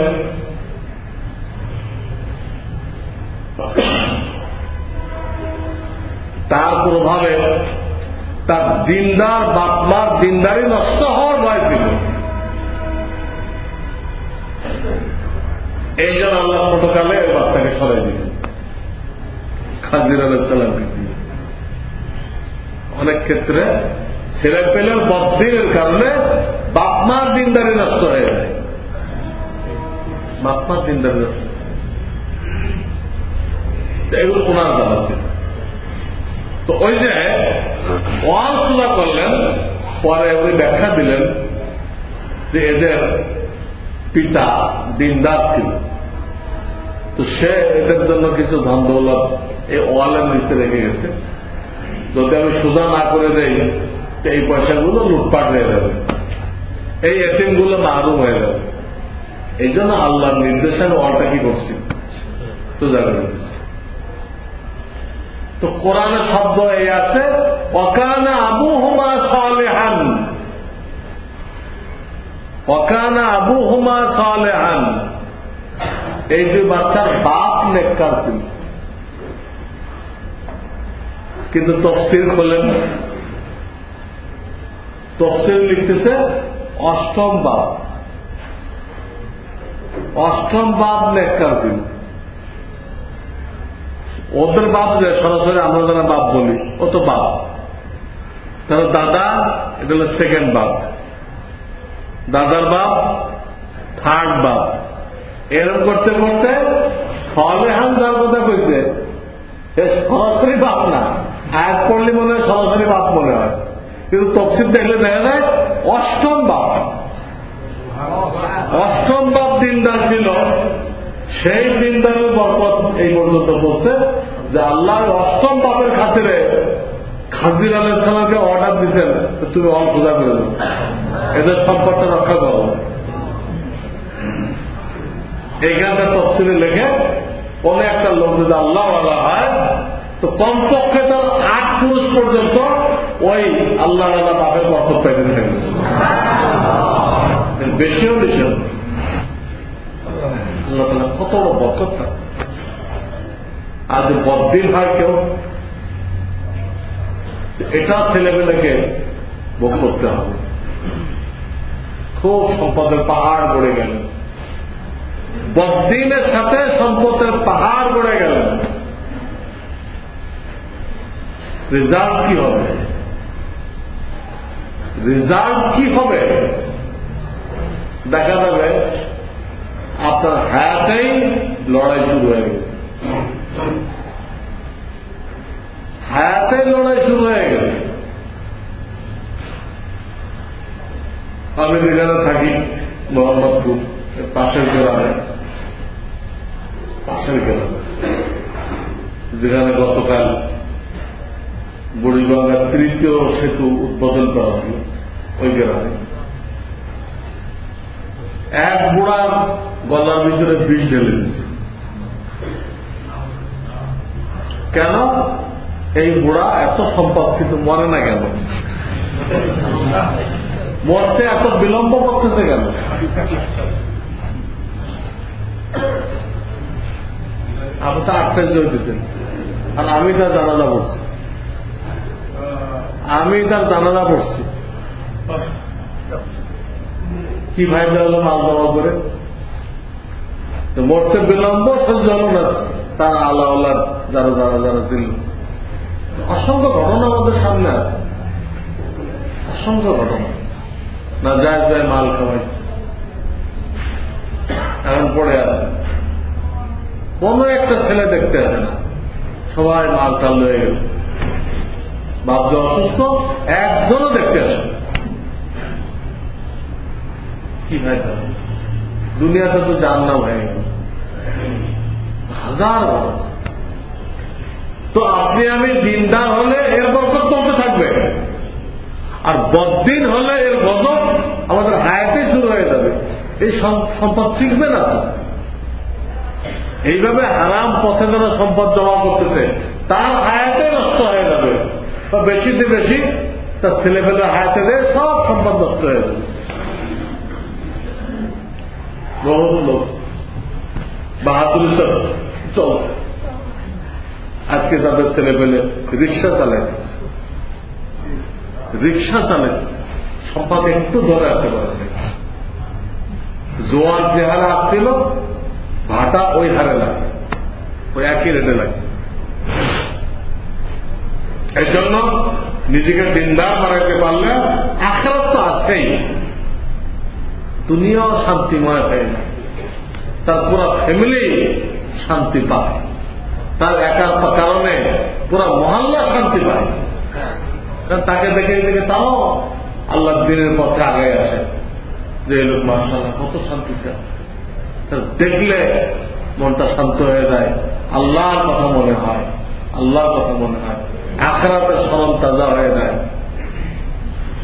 তার প্রভাবে তার দিনদার বাপমার দিনদারি নষ্ট হওয়ার ভয় ছিল। এই জন্য আল্লাহ ছোটকালে ওই বাচ্চাকে সরাই দিলেন। খাজির আলাইসাল্লামকে দিয়ে অনেক ক্ষেত্রে ছেলে পেলের বদিনের কারণে বাপমার দিনদারি নষ্ট হয়ে যায়। বাপমার দিনদারি নষ্ট এগুলো ওনার জানা ছিল। তো ওই যে ওয়াল সুলা করলেন, পরে উনি ব্যাখ্যা দিলেন যে এদের পিতা দিনদার ছিল। তো সে এদের জন্য কিছু ধন দৌলত এই ওয়ালের নিচে রেখে গেছে। যদি আমি সোজা না করে দেই, তো এই পয়সাগুলো লুটপাট হয়ে যাবে। এই এটিমগুলো মারুম হয়ে যাবে। এই জন্য আল্লাহর নির্দেশে ওয়ালটা কি করছি? সোজা করে দিচ্ছি। তো কোরআনে শব্দ এই আছে অকানা আবু হুমা সালেহান। অকানা আবু হুমা সালেহান। এই দুই বাচ্চার বাপ নেককার ছিল। কিন্তু তফসির খোলেন তফসির লিখতেছে অষ্টম বাপ। অষ্টম বাপ নেককার ছিল। ওদের বাপ যে, সরাসরি আমরা যারা বাপ বলি, ও তো বাপ। তাহলে দাদা, এটা হলো সেকেন্ড বাপ। দাদার বাপ থার্ড বাপ। এরকম করতে করতে সলেহান যার কথা কইছে সরাসরি বাপ না। আয়াত পড়লে মনে হয় সরাসরি বাপ মনে হয়। কিন্তু তফসিল দেখলে দেখা যায় অষ্টম বাপ। অষ্টম বাপ দিনদার ছিল, সেই দিনদারের বরকত এই পর্যন্ত বলছে যে আল্লাহ অষ্টম বাপের খাতিরে খাজির আলাইসালামকে অর্ডার দিচ্ছেন তুমি অল খোঁজা করে এদের সম্পদটা রক্ষা করো। এইখানটা তফসিলে লেখে কোন একটা লোক যদি আল্লাহ আল্লাহ হয়, তো কমপক্ষে তার আট পুরুষ পর্যন্ত ওই আল্লাহ আল্লাহ বাপের বরকত পাইতে থাকে বেশিও নিষেধ আল্লাহ কত বড় বরকত থাকছে আর যদি বদিন হয় কেউ? এটা ছেলেমেয়েকে ভোগ করতে হবে। খুব সম্পদের পাহাড় গড়ে গেল। বদিনের সাথে সম্পদের পাহাড় গড়ে গেল। রিজাল্ট কি হবে? রিজাল্ট কি হবে? দেখা যাবে আপনার হ্যাঁ লড়াই শুরু হয়ে গেছে। হায়াতে লড়াই শুরু হয়ে গেছে। আমি যেখানে থাকি, মোহাম্মদপুর, পাশের গ্রামে। পাশের গ্রামে। যেখানে গতকাল বুড়িগঙ্গার তৃতীয় সেতু উদ্বোধন করা হল ওই গ্রামে। এক বুড়ার গলার ভিতরে বিষ ঢেলে দিচ্ছে কেন এই বুড়া এত সম্পদ, কিন্তু মরে না কেন? মরতে এত বিলম্ব করতেছে কেন? আপনি তো আশ্চর্য হইতেছেন আর আমি তার জানাজা পড়ছি। আমি তার জানাজা পড়ছি। কি ভাই হলো মাল জমা করে? মরতে বিলম্ব সহ্য হল না। তার আল্লাহ আল্লাহ যারা যারা যারা দিল। অসংখ্য ঘটনা আমাদের সামনে আছে। অসংখ্য ঘটনা। না, যায় যায় মাল খাওয়াইছে। এখন পড়ে আছে। কোন একটা ছেলে দেখতে আসে না। সবাই মাল টাল হয়ে গেছে। বাপকে অসুস্থ, একজনও দেখতে আসে কি ভাই দুনিয়াতে তো জানলাম হয়ে গেল হাজার তো আপনি আমি দিনদার হলে এর বরকত চলতে থাকবে। আর বদিন হলে এর গজব আমাদের হায়াতে শুরু হয়ে যাবে। এই সম্পদ শিখবে না এইভাবে হারাম পথে যারা সম্পদ জমা করতেছে, তার হায়াতে নষ্ট হয়ে যাবে। বা বেশিতে বেশি তার ছেলেপেলে হায়াতে দেয় সব সম্পদ নষ্ট হয়ে যাবে। বহুত লোক, বাহাদুর চলছে। আজকে তাদের ছেলে পেলে রিক্সা চালাইছে রিক্সা চালাইছে সম্পদ একটু ধরে রাখতে পারে জোয়ার যে হারে আসছিল, ভাটা ওই হারে লাগছে, ওই একই রেটে লাগছে। এই জন্য নিজেকে দিনদার বানাইতে পারলে আখরাত তো আছেই। দুনিয়াও শান্তিময় হয়ে যায়। তার পুরা ফ্যামিলি শান্তি পায়। তার একার কারণে পুরা মহল্লা শান্তি পায়। তাকে দেখে দেখে তাও আল্লাহ দিনের পথে আগে আসে। যে লোক মাসাল্লাহ কত শান্তিতে আছে। দেখলে মনটা শান্ত হয়ে যায়। আল্লাহর কথা মনে হয়, আল্লাহর কথা মনে হয়। আখড়াতে স্মরণ তাজা হয়ে যায়।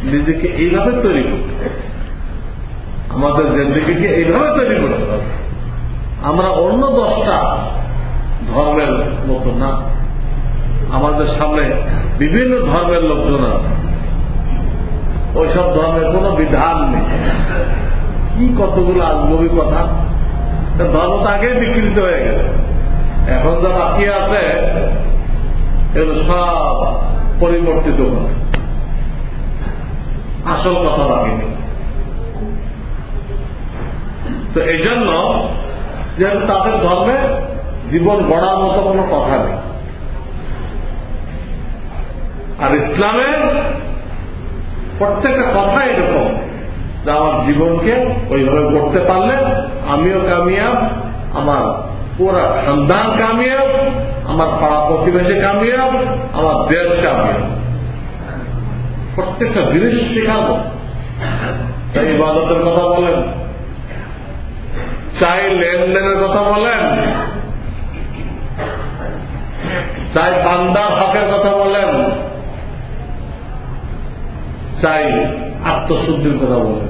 নিজেকে এইভাবে তৈরি করতে আমাদের জেন্দিগিকে এইভাবে তৈরি করতে হবে। আমরা অন্য দশটা ধর্মের মতো না। আমাদের সামনে বিভিন্ন ধর্মের লোকজন আছে। ওইসব ধর্মের কোন বিধান নেই। কি কতগুলো আজগবি কথা? ধর্ম তো আগেই বিকৃত হয়ে গেছে। এখন যা বাকি আছে, এগুলো সব পরিবর্তিত করে আসল কথা বাকি নেই। তো এই জন্য যেহেতু তাদের ধর্মে জীবন গড়ার মতো কোনো কথা নেই। আর ইসলামে প্রত্যেকটা কথা এরকম যে আমার জীবনকে ওইভাবে করতে পারলে আমিও কামিয়াব, আমার পুরা সন্ধান কামিয়াব, আমার পাড়া প্রতিবেশী কামিয়াব, আমার দেশ কামিয়াব। প্রত্যেকটা জিনিস শেখাবো। তাই ইবাদতের কথা বলেন, চাই লেনদেনের কথা বলেন চাই বান্দার হকের কথা বলেন। চাই আত্মশুদ্ধির কথা বলেন।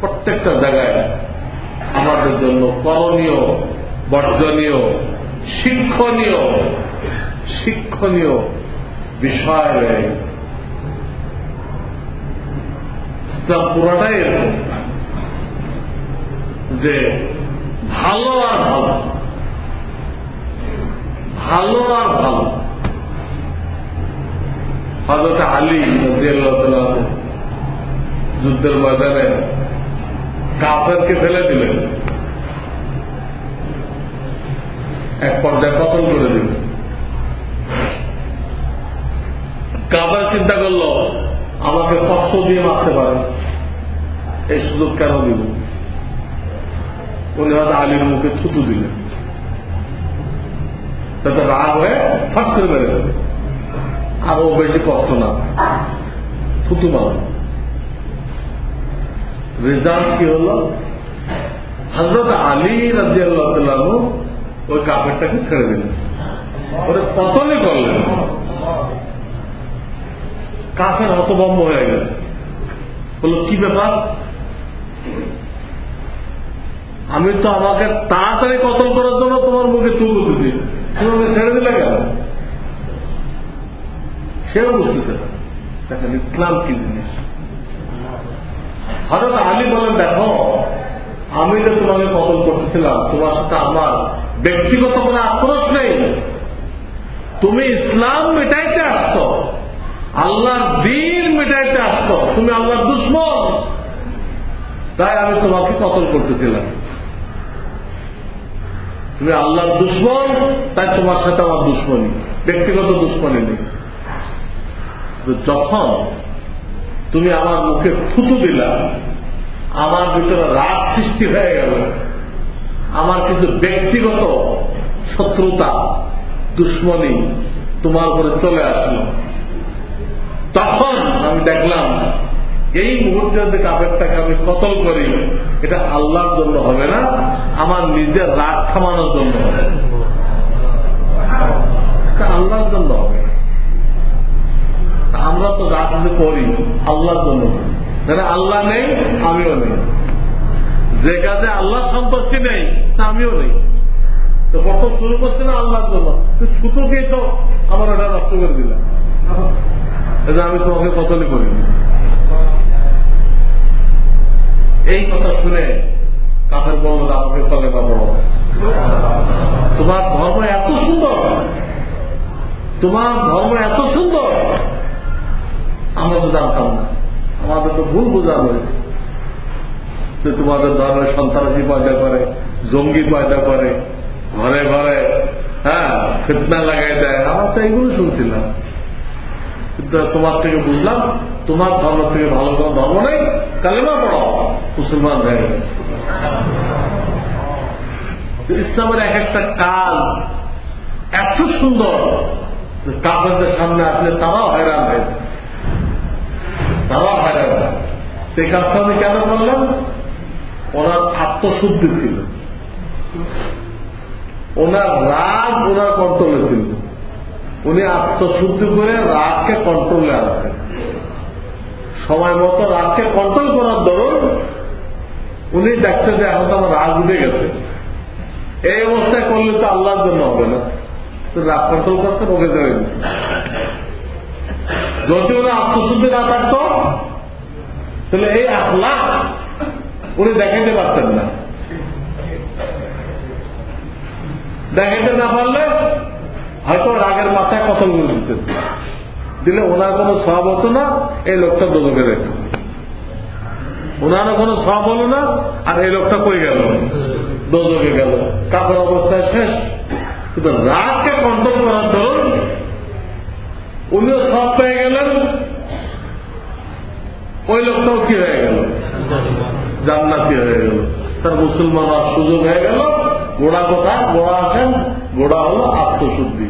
প্রত্যেকটা জায়গায় আমাদের জন্য করণীয়, বর্জনীয়, শিক্ষণীয় শিক্ষণীয় বিষয় রয়ে গেছে ইসলাম পুরাটাই এরকম যে ভালো আর ভালো। ভালো আর ভালো। হজরত আলী যুদ্ধের ময়দানে কাফেরকে ফেলে দিলেন। এক পর্যায়ে কতল করে দিলেন। চিন্তা করল, আমাকে কষ্ট দিয়ে মারতে পারে, এই সুযোগ কেন দিব উনি হয়তো আলীর মুখে থুতু দিলেন। তাতে রাগ হয়ে ফাট করে বেড়ে যাবে আর ও বেশি কষ্ট না। থুতু মার। রেজাল্ট কি হল? হজরত আলী রাজি আল্লাহ ওই কাপড়টাকে ছেড়ে দিলেন। ওরে কতলে করলেন? কাফের হতবম্ব হয়ে গেছে। বলল, কি ব্যাপার? আমি তো আমাকে তাড়াতাড়ি কতল করার জন্য তোমার মুখে চুল দিচ্ছি আমাকে ছেড়ে দিলে কেন সেও বুঝতেছে না দেখেন, ইসলাম কি জিনিস? হঠাৎ আলী বলেন, দেখো, আমি যে তোমাকে কতল করতেছিলাম, তোমার সাথে আমার ব্যক্তিগত কোনো আক্রোশ নেই। তুমি ইসলাম মেটাইতে আসছ, আল্লাহর দিন মেটাইতে আসছ, তুমি আল্লাহর দুশ্মন। তাই আমি তোমাকে কতল করতেছিলাম। তুমি আল্লাহর দুশ্মন, তাই তোমার সাথে আমার দুশ্মনী। ব্যক্তিগত দুশ্মনী নেই। যখন তুমি আমার মুখে থুতু দিলা, আমার ভিতরে রাগ সৃষ্টি হয়ে গেল। আমার কিছু ব্যক্তিগত শত্রুতা, দুশ্মনী তোমার উপরে চলে আসলো। তখন আমি দেখলাম এই মুহূর্তে কাপেরটাকে আমি কতল করি, এটা আল্লাহর জন্য হবে না, আমার নিজের রাগ থামানোর জন্য হবে আল্লাহর জন্য হবে। আমরা তো রাজনীতি করি, আল্লাহর জন্য যারা আল্লাহ নেই, আমিও নেই। যে কাজে আল্লাহ সন্তুষ্টি নেই, তা আমিও নেই। তো প্রথম শুরু করছে না আল্লাহর জন্য। ছুতো দিয়েছ আমার ওটা নষ্ট করে দিলাম। আমি তোমাকে কতলই করিনি। এই কথা শুনে কাফের বলল আমাকে চলে বড় তোমার ধর্ম এত সুন্দর, তোমার ধর্ম এত সুন্দর, আমরা তো জানতাম না। আমাদের তো ভুল বোঝা হয়েছে যে তোমাদের ধর্মের সন্ত্রাসী পয়দা করে, জঙ্গি পয়দা করে, ঘরে ঘরে হ্যাঁ ফিতনা লাগাই দেয়। আমরা তো এইগুলো শুনছিলাম। তোমার থেকে বুঝলাম, তোমার ধর্ম থেকে ভালো কোনো ধর্ম নেই, কালেমা পড়ো, মুসলমান হয়ে ইসলামের এক একটা কাজ এত সুন্দর কাপড়দের সামনে আসলে তারাও হয়রান হয়ে তারাও হয়রান হয় সেই কাজটা আমি কেন করলাম? ওনার আত্মশুদ্ধি ছিল। ওনার রাগ ওনার কন্ট্রোলে ছিল। উনি আত্মশুদ্ধি করে রাগকে কন্ট্রোলে আনছেন। সময় মতো রাগকে কন্ট্রোল করার দরুন উনি দেখতে যে এখন তো আমার রাগ উঠে গেছে। এই অবস্থায় করলে তো আল্লাহর জন্য হবে না। রাগ কন্ট্রোল করতে ওকে চলে গেছে। যদি উনি আত্মশুদ্ধি না থাকতো, তাহলে এই আখলা উনি দেখাইতে পারতেন না। দেখাইতে না পারলে হয়তো রাগের মাথায় কতল করে দিতেন দিলে ওনার কোনো সব হতো না, এই লোকটা দোদকে রেখে ওনারও কোনো সব হলো না, আর এই লোকটা কই গেল? দোদকে গেল। কাপড় অবস্থায় শেষ। কিন্তু রাগকে কন্ট্রোল করার ধরুন উনিও সব পেয়ে গেলেন, ওই লোকটাও কি হয়ে গেল? জান্নাতি হয়ে গেল। তার মুসলমান সুযোগ হয়ে গেল। গোড়া কোথায়? গোড়া আছেন গোড়া হল আত্মশুদ্ধি।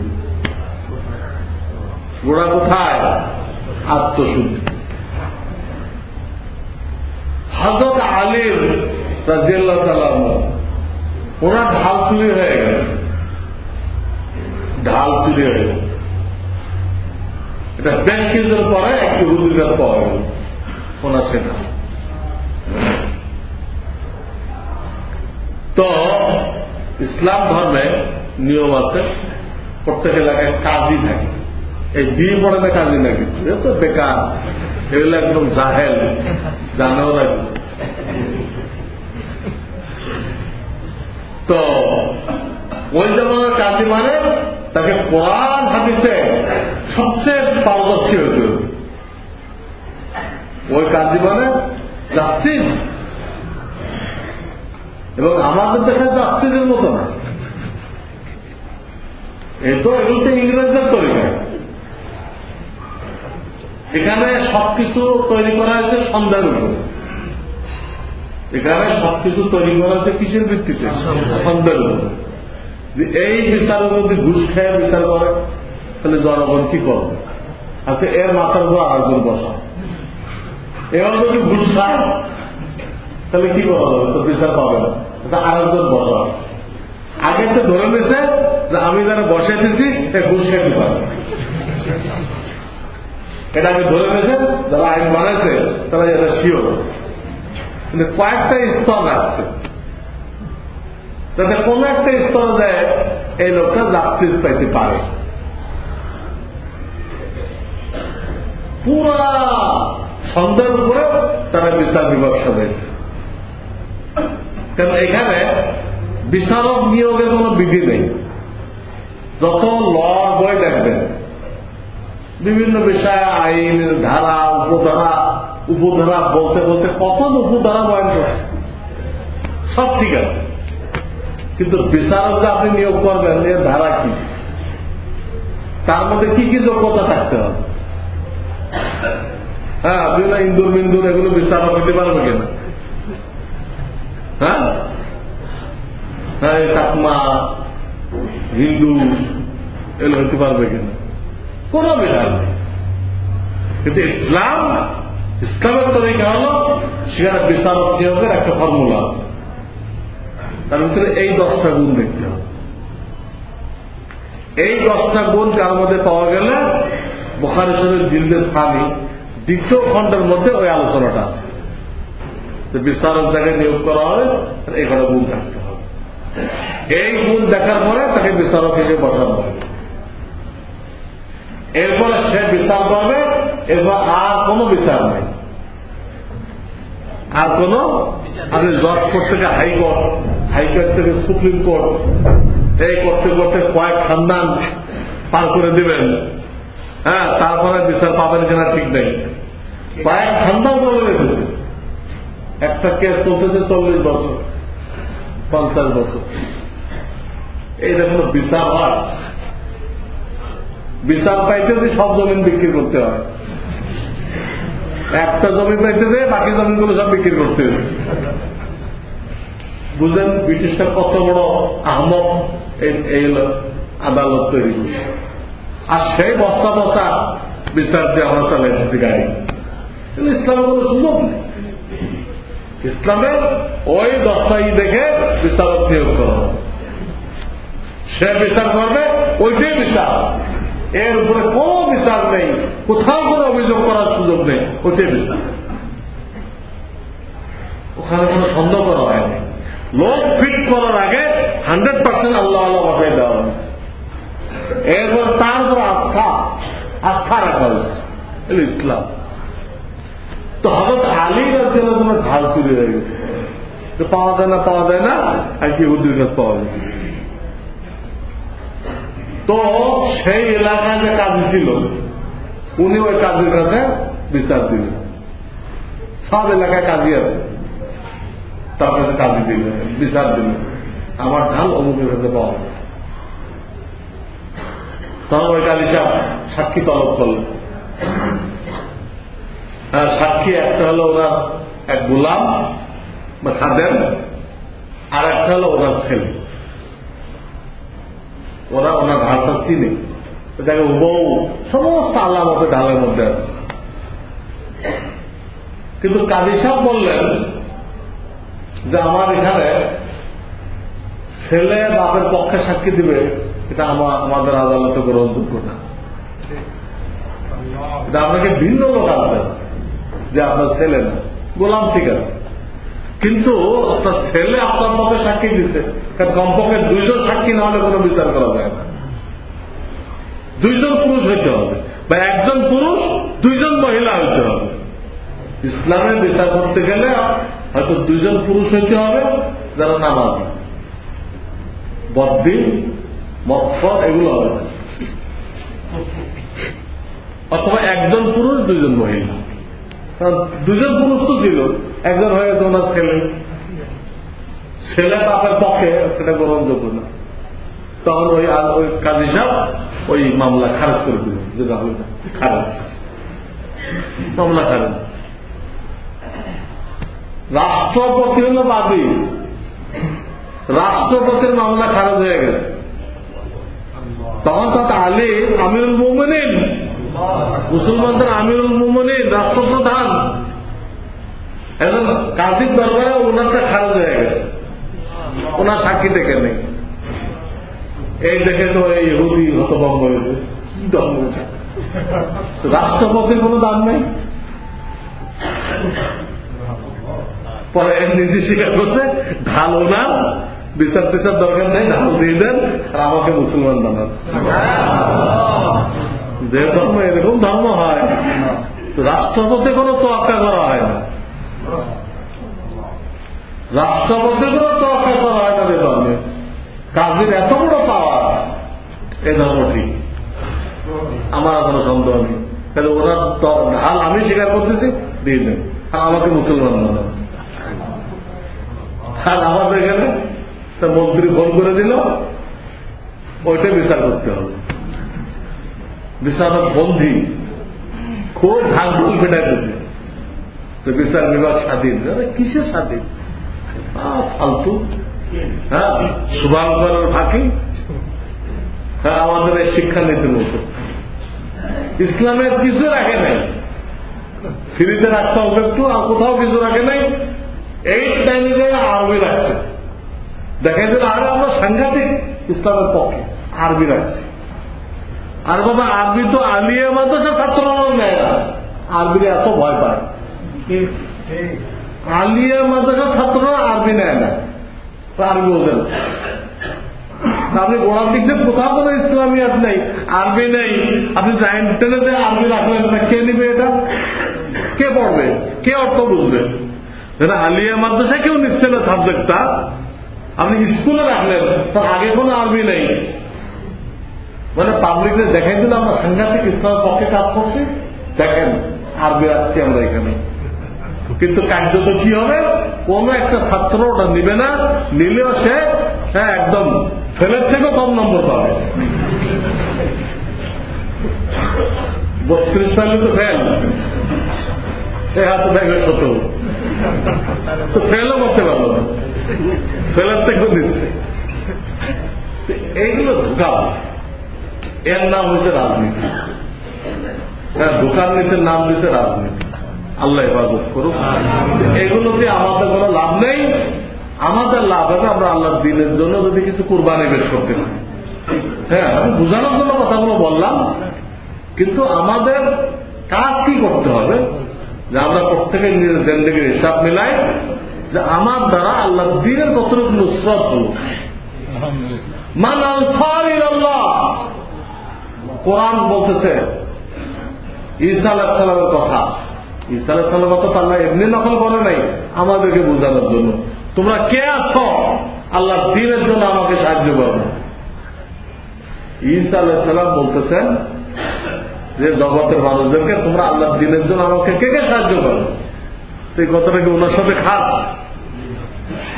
গোড়া কোথায়? আত্মশুদ্ধি। হজরত আলীর রাজিয়াল্লাহ তালাম ওনার ঢাল চুরি হয়ে গেছে। ঢাল চুরি হয়ে গেছে। এটা বেশ কিছুদিন পরে একটি রুজিকার পাওয়া গেল ওনার সেটা তো, ইসলাম ধর্মে নিয়ম আছে, প্রত্যেক এলাকায় কাজই থাকে। এই বিয়ে পড়ে না কাজই নাকি এ তো বেকার। এগুলো একদম জাহেল। জানেও না কিছু। তো, ওই জমানার কাজী মানে তাকে কোরআন, হাদিসে সবচেয়ে পারদর্শী হতে ওই কাজী মানে জাস্টিস এবং আমাদের দেশের জাস্টিসের মতো না। তো এগুলো তো ইংরেজদের তরিকা এখানে সবকিছু তৈরি করা হয়েছে সন্ধ্যার উপরে। এখানে সবকিছু তৈরি করা হয়েছে কিসের ভিত্তিতে? সন্ধ্যার উপরে। এই বিচারের মধ্যে ঘুষ খেয়ে বিচার করে, তাহলে জনগণ কি করবে? আচ্ছা এর মাথার উপর আরেকজন বসা। এবার যদি ঘুষ খায়, তাহলে কি করা যাবে তো বিচার পাবে না। আরেকজন বসা। আগে তো ধরে নিছে যে আমি যারা বসে দিছি ঘুষ খেতে পারে এটা আমি ধরে নিয়েছে, যারা আইন বানাইছে, তারা এটা শিওর কিন্তু কয়েকটা স্তর আসছে যাতে কোন একটা স্তর দেয় এই লোকটা জাস্টিস পাইতে পারে। পুরা সন্দেহের উপরে তারা বিচার বিবক্ষা হয়েছে কারণ এখানে বিচারক নিয়োগের কোন বিধি নেই। যত ল বই দেখবেন। বিভিন্ন বিষয়ে, আইন ধারা উপধারা উপধারা বলতে বলতে কত উপধারা বয়ন করছে সব ঠিক আছে। কিন্তু বিচারক যে আপনি নিয়োগ করবেন এর ধারা কি? তার মধ্যে কি কি যোগ্যতা থাকতে হবে হ্যাঁ বিভিন্ন ইন্দুর মিন্দুর এগুলো বিচারক হতে পারবে কিনা? হ্যাঁ চাকমা হিন্দু, এগুলো হতে পারবে কিনা? কোন বিধান নেই। কিন্তু ইসলাম, ইসলামের তরিকা হল সেখানে বিচারক নিয়োগের একটা ফর্মুলা আছে। তার ভিতরে এই দশটা গুণ দেখতে হবে। এই দশটা গুণ কার মধ্যে পাওয়া গেলে বোখারি শরীর জিলদে স্থানী, দ্বিতীয় খণ্ডের মধ্যে ওই আলোচনাটা আছে। যে বিচারক জায়গায় নিয়োগ করা হবে এখানে গুণ থাকতে এই গুণ দেখার পরে তাকে বিচারক হিসেবে বসানো হবে এরপরে সে বিচার করবে, এরপর আর কোন বিচার নেই। আর কোন? আপনি জজ কোর্ট থেকে হাইকোর্ট হাইকোর্ট থেকে সুপ্রিম কোর্ট, এই করতে করতে কয়েক খানদান পার করে দিবেন। হ্যাঁ তারপরে বিচার পাবেন কিনা ঠিক নেই। কয়েক খানদান বলে একটা কেস চলতেছে চল্লিশ বছর। পঞ্চাশ বছর। এই দেখুন বিচার হয় বিচার পাইতে যদি সব জমিন বিক্রি করতে হয়। একটা জমি পাইতে দেয় বাকি জমিগুলো সব বিক্রি করতে বুঝলেন ব্রিটিশটা কত বড় আহমদ এই আদালত তৈরি করছে। আর সেই বস্তা বস্তা বিচার দিয়ে আমরা চালাইতেছি গাড়ি। ইসলামের কোন সুযোগ নেই। ইসলামে ওই দশটাই দেখে বিচারক নিয়োগ করা সে বিচার করবে, ওইটাই বিচার। এর উপরে কোন বিচার নেই, কোথাও কোনো অভিযোগ করার সুযোগ নেই, ওইটাই বিচার। ওখানে কোনো সন্দেহ করা হয়নি। লোক ফিট করার আগে হান্ড্রেড পার্সেন্ট আল্লাহ আল্লাহ বাসায় দেওয়া হয়েছে। এরপর তার উপর আস্থা আস্থা রাখা হয়েছে। ইসলাম। তো হঠাৎ আলী রাজ্যের জন্য ঢাল চুরি হয়ে গেছে। পাওয়া যায় না, পাওয়া যায় না, আর কি কাছে পাওয়া গেছে তো সেই এলাকায় যে কাজী ছিল, উনি ওই কাজের কাছে বিচার দিলেন সব এলাকায় কাজী আছে। তার কাছে কাজী দিলেন বিচার দিলেন আমার ঢাল অমুকের কাছে পাওয়া গেছে। তখন ওই কালী সাহেব সাক্ষী তলব করলেন। সাক্ষী একটা হলো ওনার এক গোলাম বা খাদেন আর একটা হলো ওনার ছেলে। ওরা ওনার ঢালটা চিনে। দেখে বউ সমস্ত আল্লাহ ঢালের মধ্যে আছে। কিন্তু কাজী সাহেব বললেন যে আমার এখানে ছেলে বাপের পক্ষে সাক্ষী দিবে, এটা আমাদের আদালতে গ্রহণযোগ্য না। এটা আপনাকে ভিন্ন লোক আনতে যে আপনার ছেলে না। গোলাম ঠিক আছে। কিন্তু আপনার ছেলে আপনার পক্ষে সাক্ষী দিচ্ছে কারণ কমপক্ষে দুইজন সাক্ষী না হলে কোনো বিচার করা যায় না। দুইজন পুরুষ হইতে হবে বা একজন পুরুষ, দুইজন মহিলা হইতে হবে। ইসলামের বিচার করতে গেলে হয়তো দুইজন পুরুষ হইতে হবে যারা নামাজি বদ্দিন মৎফর এগুলো হবে অথবা একজন পুরুষ, দুইজন মহিলা। দুজন পুরুষ তো ছিল একজন হয়ে গেছে ওনার ছেলে। ছেলে বাপের পক্ষে সেটা গ্রহণযোগ্য না। তখন ওই ওই কাজী সাহেব ওই মামলা খারাজ করে দিল, যে রাহুল খারাজ। মামলা খারেজ। রাষ্ট্রপতি হল বাদী। রাষ্ট্রপতির মামলা খারাপ হয়ে গেছে। তখন তাতে আলী আমিরুল মোমিন মুসলমানদের আমিরুল মোমিন রাষ্ট্রপ্রধান। কাজীর দরবারে ওনারটা খারাপ হয়ে গেছে। ওনার সাক্ষী নেই। এই দেখে তো এই হতভম্ব হয়েছে। কি রাষ্ট্রপতির কোন দাম নেই। পরে নিজে স্বীকার করছে, ঢাল ওনার বিচার টিচার দরকার নেই, ঢাল দিয়ে দেন, আর আমাকে মুসলমান বানান। যে ধর্ম এরকম ধর্ম হয়, রাষ্ট্রপতি কোনো তোয়াক্কা করা হয় না। রাষ্ট্রপতি কোনো তোয়াক্কা করা হয় যে ধর্মে কাজের এত বড় পাওয়ার, এ ধর্ম ঠিক। আমার কোনো সন্দেহ নেই। তাহলে ওনার ঢাল আমি স্বীকার করতেছি, দিয়ে দেন। আর আমাকে মুসলমান বানান। আর আমাদের এখানে মন্ত্রী ফোন করে দিল, ওইটা বিচার করতে হবে। বিচারক বন্ধি, খুব ঢাক ঢুল ফেটাইতেছে বিচার বিভাগ স্বাধীন কিসের স্বাধীন ফালতু হ্যাঁ শুভাঙ্করের ফাঁকি হ্যাঁ আমাদের এই শিক্ষা নীতির মতো। ইসলামের কিছু রাখে নাই। ফ্রিতে রাখতে হবে একটু আর কোথাও কিছু রাখে নাই। এই টাইমে আরবি রাখছে। দেখা যায় আরে আমরা সাংঘাতিক ইসলামের পক্ষে আরবি রাখছি। আর বাবা, আরবি তো আলিয়া মাদ্রাসা ছাত্র নেয় না। আরবির এত ভয় পায়। আলিয়া মাদ্রাসা ছাত্র আরবি নেয় না? আরবি বোঝেন আপনি গোড়ার দিক দিয়ে কোথাও কোনো ইসলামিয়াত নেই আরবি নেই? আপনি ইন্টারনেটে আরবি রাখলেন না কে নিবে এটা? কে পড়বে? কে অর্থ বুঝবে? এটা আলিয়া মাদ্রাসায় কেউ নিচ্ছে না সাবজেক্টটা, আপনি স্কুলে রাখলেন তার আগে কোনো আরবি নেই। মানে পাবলিকরে দেখাই দিলে, আমরা সাংঘাতিক ইসলামের পক্ষে কাজ করছি। দেখেন আরবি রাখছি আমরা এখানে। কিন্তু কার্যত কি হবে? কোন একটা ছাত্র ওটা নিবে না, নিলেও সে হ্যাঁ একদম ফেলের থেকেও কম নম্বর পাবে। বত্রিশ সালে তো ফেল এ হাতে ব্যাগের শত তো ফেলও করতে পারল না। ফেলার থেকেও দিচ্ছে এইগুলো ধোকা এর নাম হচ্ছে রাজনীতি। হ্যাঁ দোকান নিতে নাম দিতে রাজনীতি। আল্লাহ হেফাজত করুক। এগুলোতে আমাদের কোনো লাভ নেই। আমাদের লাভ হবে আমরা আল্লাহর দিনের জন্য যদি কিছু কোরবানি বেশ করতে পারি। হ্যাঁ আমি বোঝানোর জন্য কথাগুলো বললাম। কিন্তু আমাদের কাজ কি করতে হবে? যে আমরা প্রত্যেকে নিজের জেন্দিগির হিসাব মিলাই যে আমার দ্বারা আল্লাহ দিনের কতটুকু নুসরত হল। মান আল্লাহ কোরআন বলতেছে ঈসা আলাহামের কথা। আলাহামের কথা তো আল্লাহ এমনি নকল করে নাই, আমাদেরকে বোঝানোর জন্য। তোমরা কে আছো? আল্লাহ দিনের জন্য আমাকে সাহায্য করো। ঈসা আলাহাম বলতেছেন যে, জগতের মানুষদেরকে তোমরা আল্লাহ দিনের জন্য আমাকে কে কে সাহায্য করো? এই কথাটা কি ওনার সাথে খাস?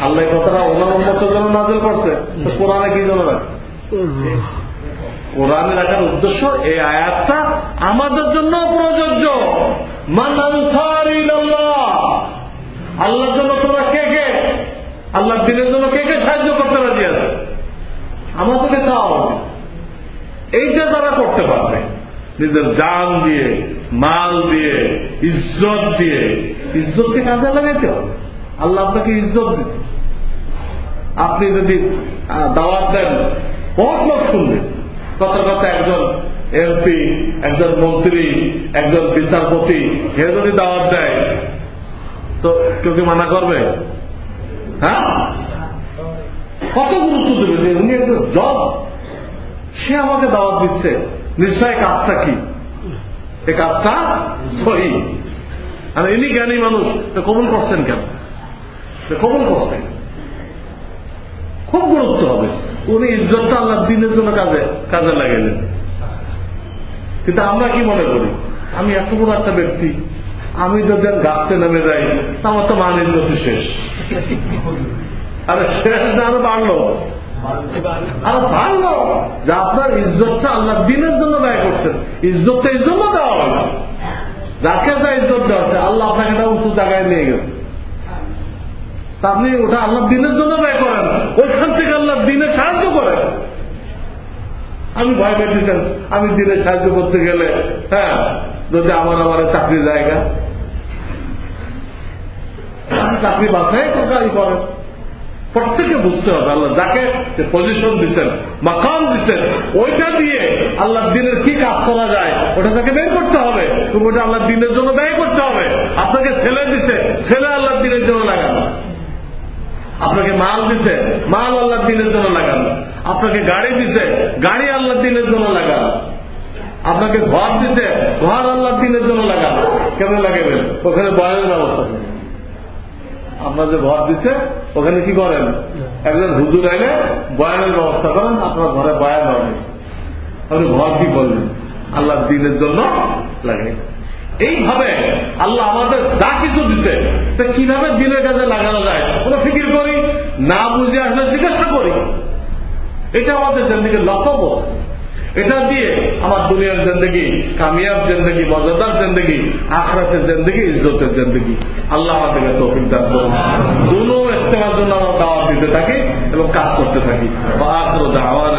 আল্লাহ কথাটা ওনার উন্মতের জন্য নাজেল করছে। কোরআনে কি জন্য রাখছে? কোরআনে রাখার উদ্দেশ্য, এই আয়াতটা আমাদের জন্য প্রযোজ্য। আল্লাহর জন্য তোমরা কে কে? আল্লাহর দিনের জন্য কে কে সাহায্য করতে রাজি আছে? আমাদেরকে উচিত এইটা তারা করতে পারবে, নিজের জান দিয়ে, মাল দিয়ে, ইজ্জত দিয়ে, ইজ্জতকে কাজে লাগাইতে হবে। আল্লাহ আপনাকে ইজ্জত দিচ্ছে। আপনি যদি দাওয়াত দেন, বহুত লোক শুনবে। কথা কথা একজন এমপি, একজন মন্ত্রী, একজন বিচারপতি হে যদি দাওয়াত দেয়, তো কেউ কি মানা করবে? হ্যাঁ? কত গুরুত্ব দেবে যে উনি একজন জজ? সে আমাকে দাওয়াত দিচ্ছে। নিশ্চয় কাজটা কি? এই কাজটা সহি। আর ইনি জ্ঞানী মানুষ কবুল করছেন কেন? কবুল করছেন। খুব গুরুত্ব হবে। উনি ইজ্জতটা আল্লাহ দিনের জন্য কাজে কাজে লাগাইলেন। কিন্তু আমরা কি মনে করি? আমি এত বড় একটা ব্যক্তি, আমি যদি গাছতে নেমে যাই, আমার তো মান ইজ্জতি শেষ। আরে শেষ না, আরও বাড়লো। আরও বাড়লো। যে আপনার ইজ্জতটা আল্লাহ দিনের জন্য ব্যয় করছেন, ইজ্জতটা জন্য দেওয়া হবে যাকে যা ইজ্জত দেওয়া আল্লাহ আপনাকে একটা উঁচু জায়গায় নিয়ে গেছে। আপনি ওটা আল্লাহ দিনের জন্য ব্যয় করেন। ওইখান থেকে আল্লাহ দিনে সাহায্য করেন। আমি ভয় পেয়েছেন আমি দিনে সাহায্য করতে গেলে হ্যাঁ যদি আমার আমার চাকরি জায়গা। চাকরি বাছাই কাজ করেন। প্রত্যেকে বুঝতে হবে আল্লাহ যাকে পজিশন দিচ্ছেন মাকাম দিচ্ছেন ওইটা দিয়ে আল্লাহ দিনের কি কাজ করা যায়, ওটা তাকে বের করতে হবে ওটা আল্লাহ দিনের জন্য ব্যয় করতে হবে। আপনাকে ছেলে দিচ্ছে ছেলে আল্লাহ দিনের জন্য লাগানো। আপনাকে মাল দিতে মাল আল্লাহ দিনের জন্য লাগানো আপনাকে গাড়ি দিতে গাড়ি আল্লাহ দিনের জন্য লাগানো আপনাকে ঘর দিতে ঘর আল্লাহ দিনের জন্য লাগানো কেমন লাগাবেন ওখানে বয়ানের ব্যবস্থা আপনার যে ঘর দিচ্ছে ওখানে কি করেন? একজন হুজুর আইলে বয়ানের ব্যবস্থা করেন, আপনার ঘরে বয়ান হবে। আপনি ঘর কি করলেন? আল্লাহ দিনের জন্য লাগে। এইভাবে আল্লাহ আমাদের যা কিছু দিচ্ছে তা কীভাবে দিনের কাজে লাগানো যায়? ওরা ফিকির করি? না বুঝে আসলে জিজ্ঞাসা করি। এটা আমাদের জিন্দিগির লক্ষ্য এটা দিয়ে আমার দুনিয়ার জিন্দগি, কামিয়াব জিন্দগি, মজাদার জিন্দগি, আখরাতের জিন্দগি, ইজ্জতের জিন্দগি। আল্লাহ আমাদেরকে তৌফিক দান করুন। দুনো ইস্তেমার জন্য আমরা দাওয়াত দিতে থাকি এবং কাজ করতে থাকি। আখর দাওয়ান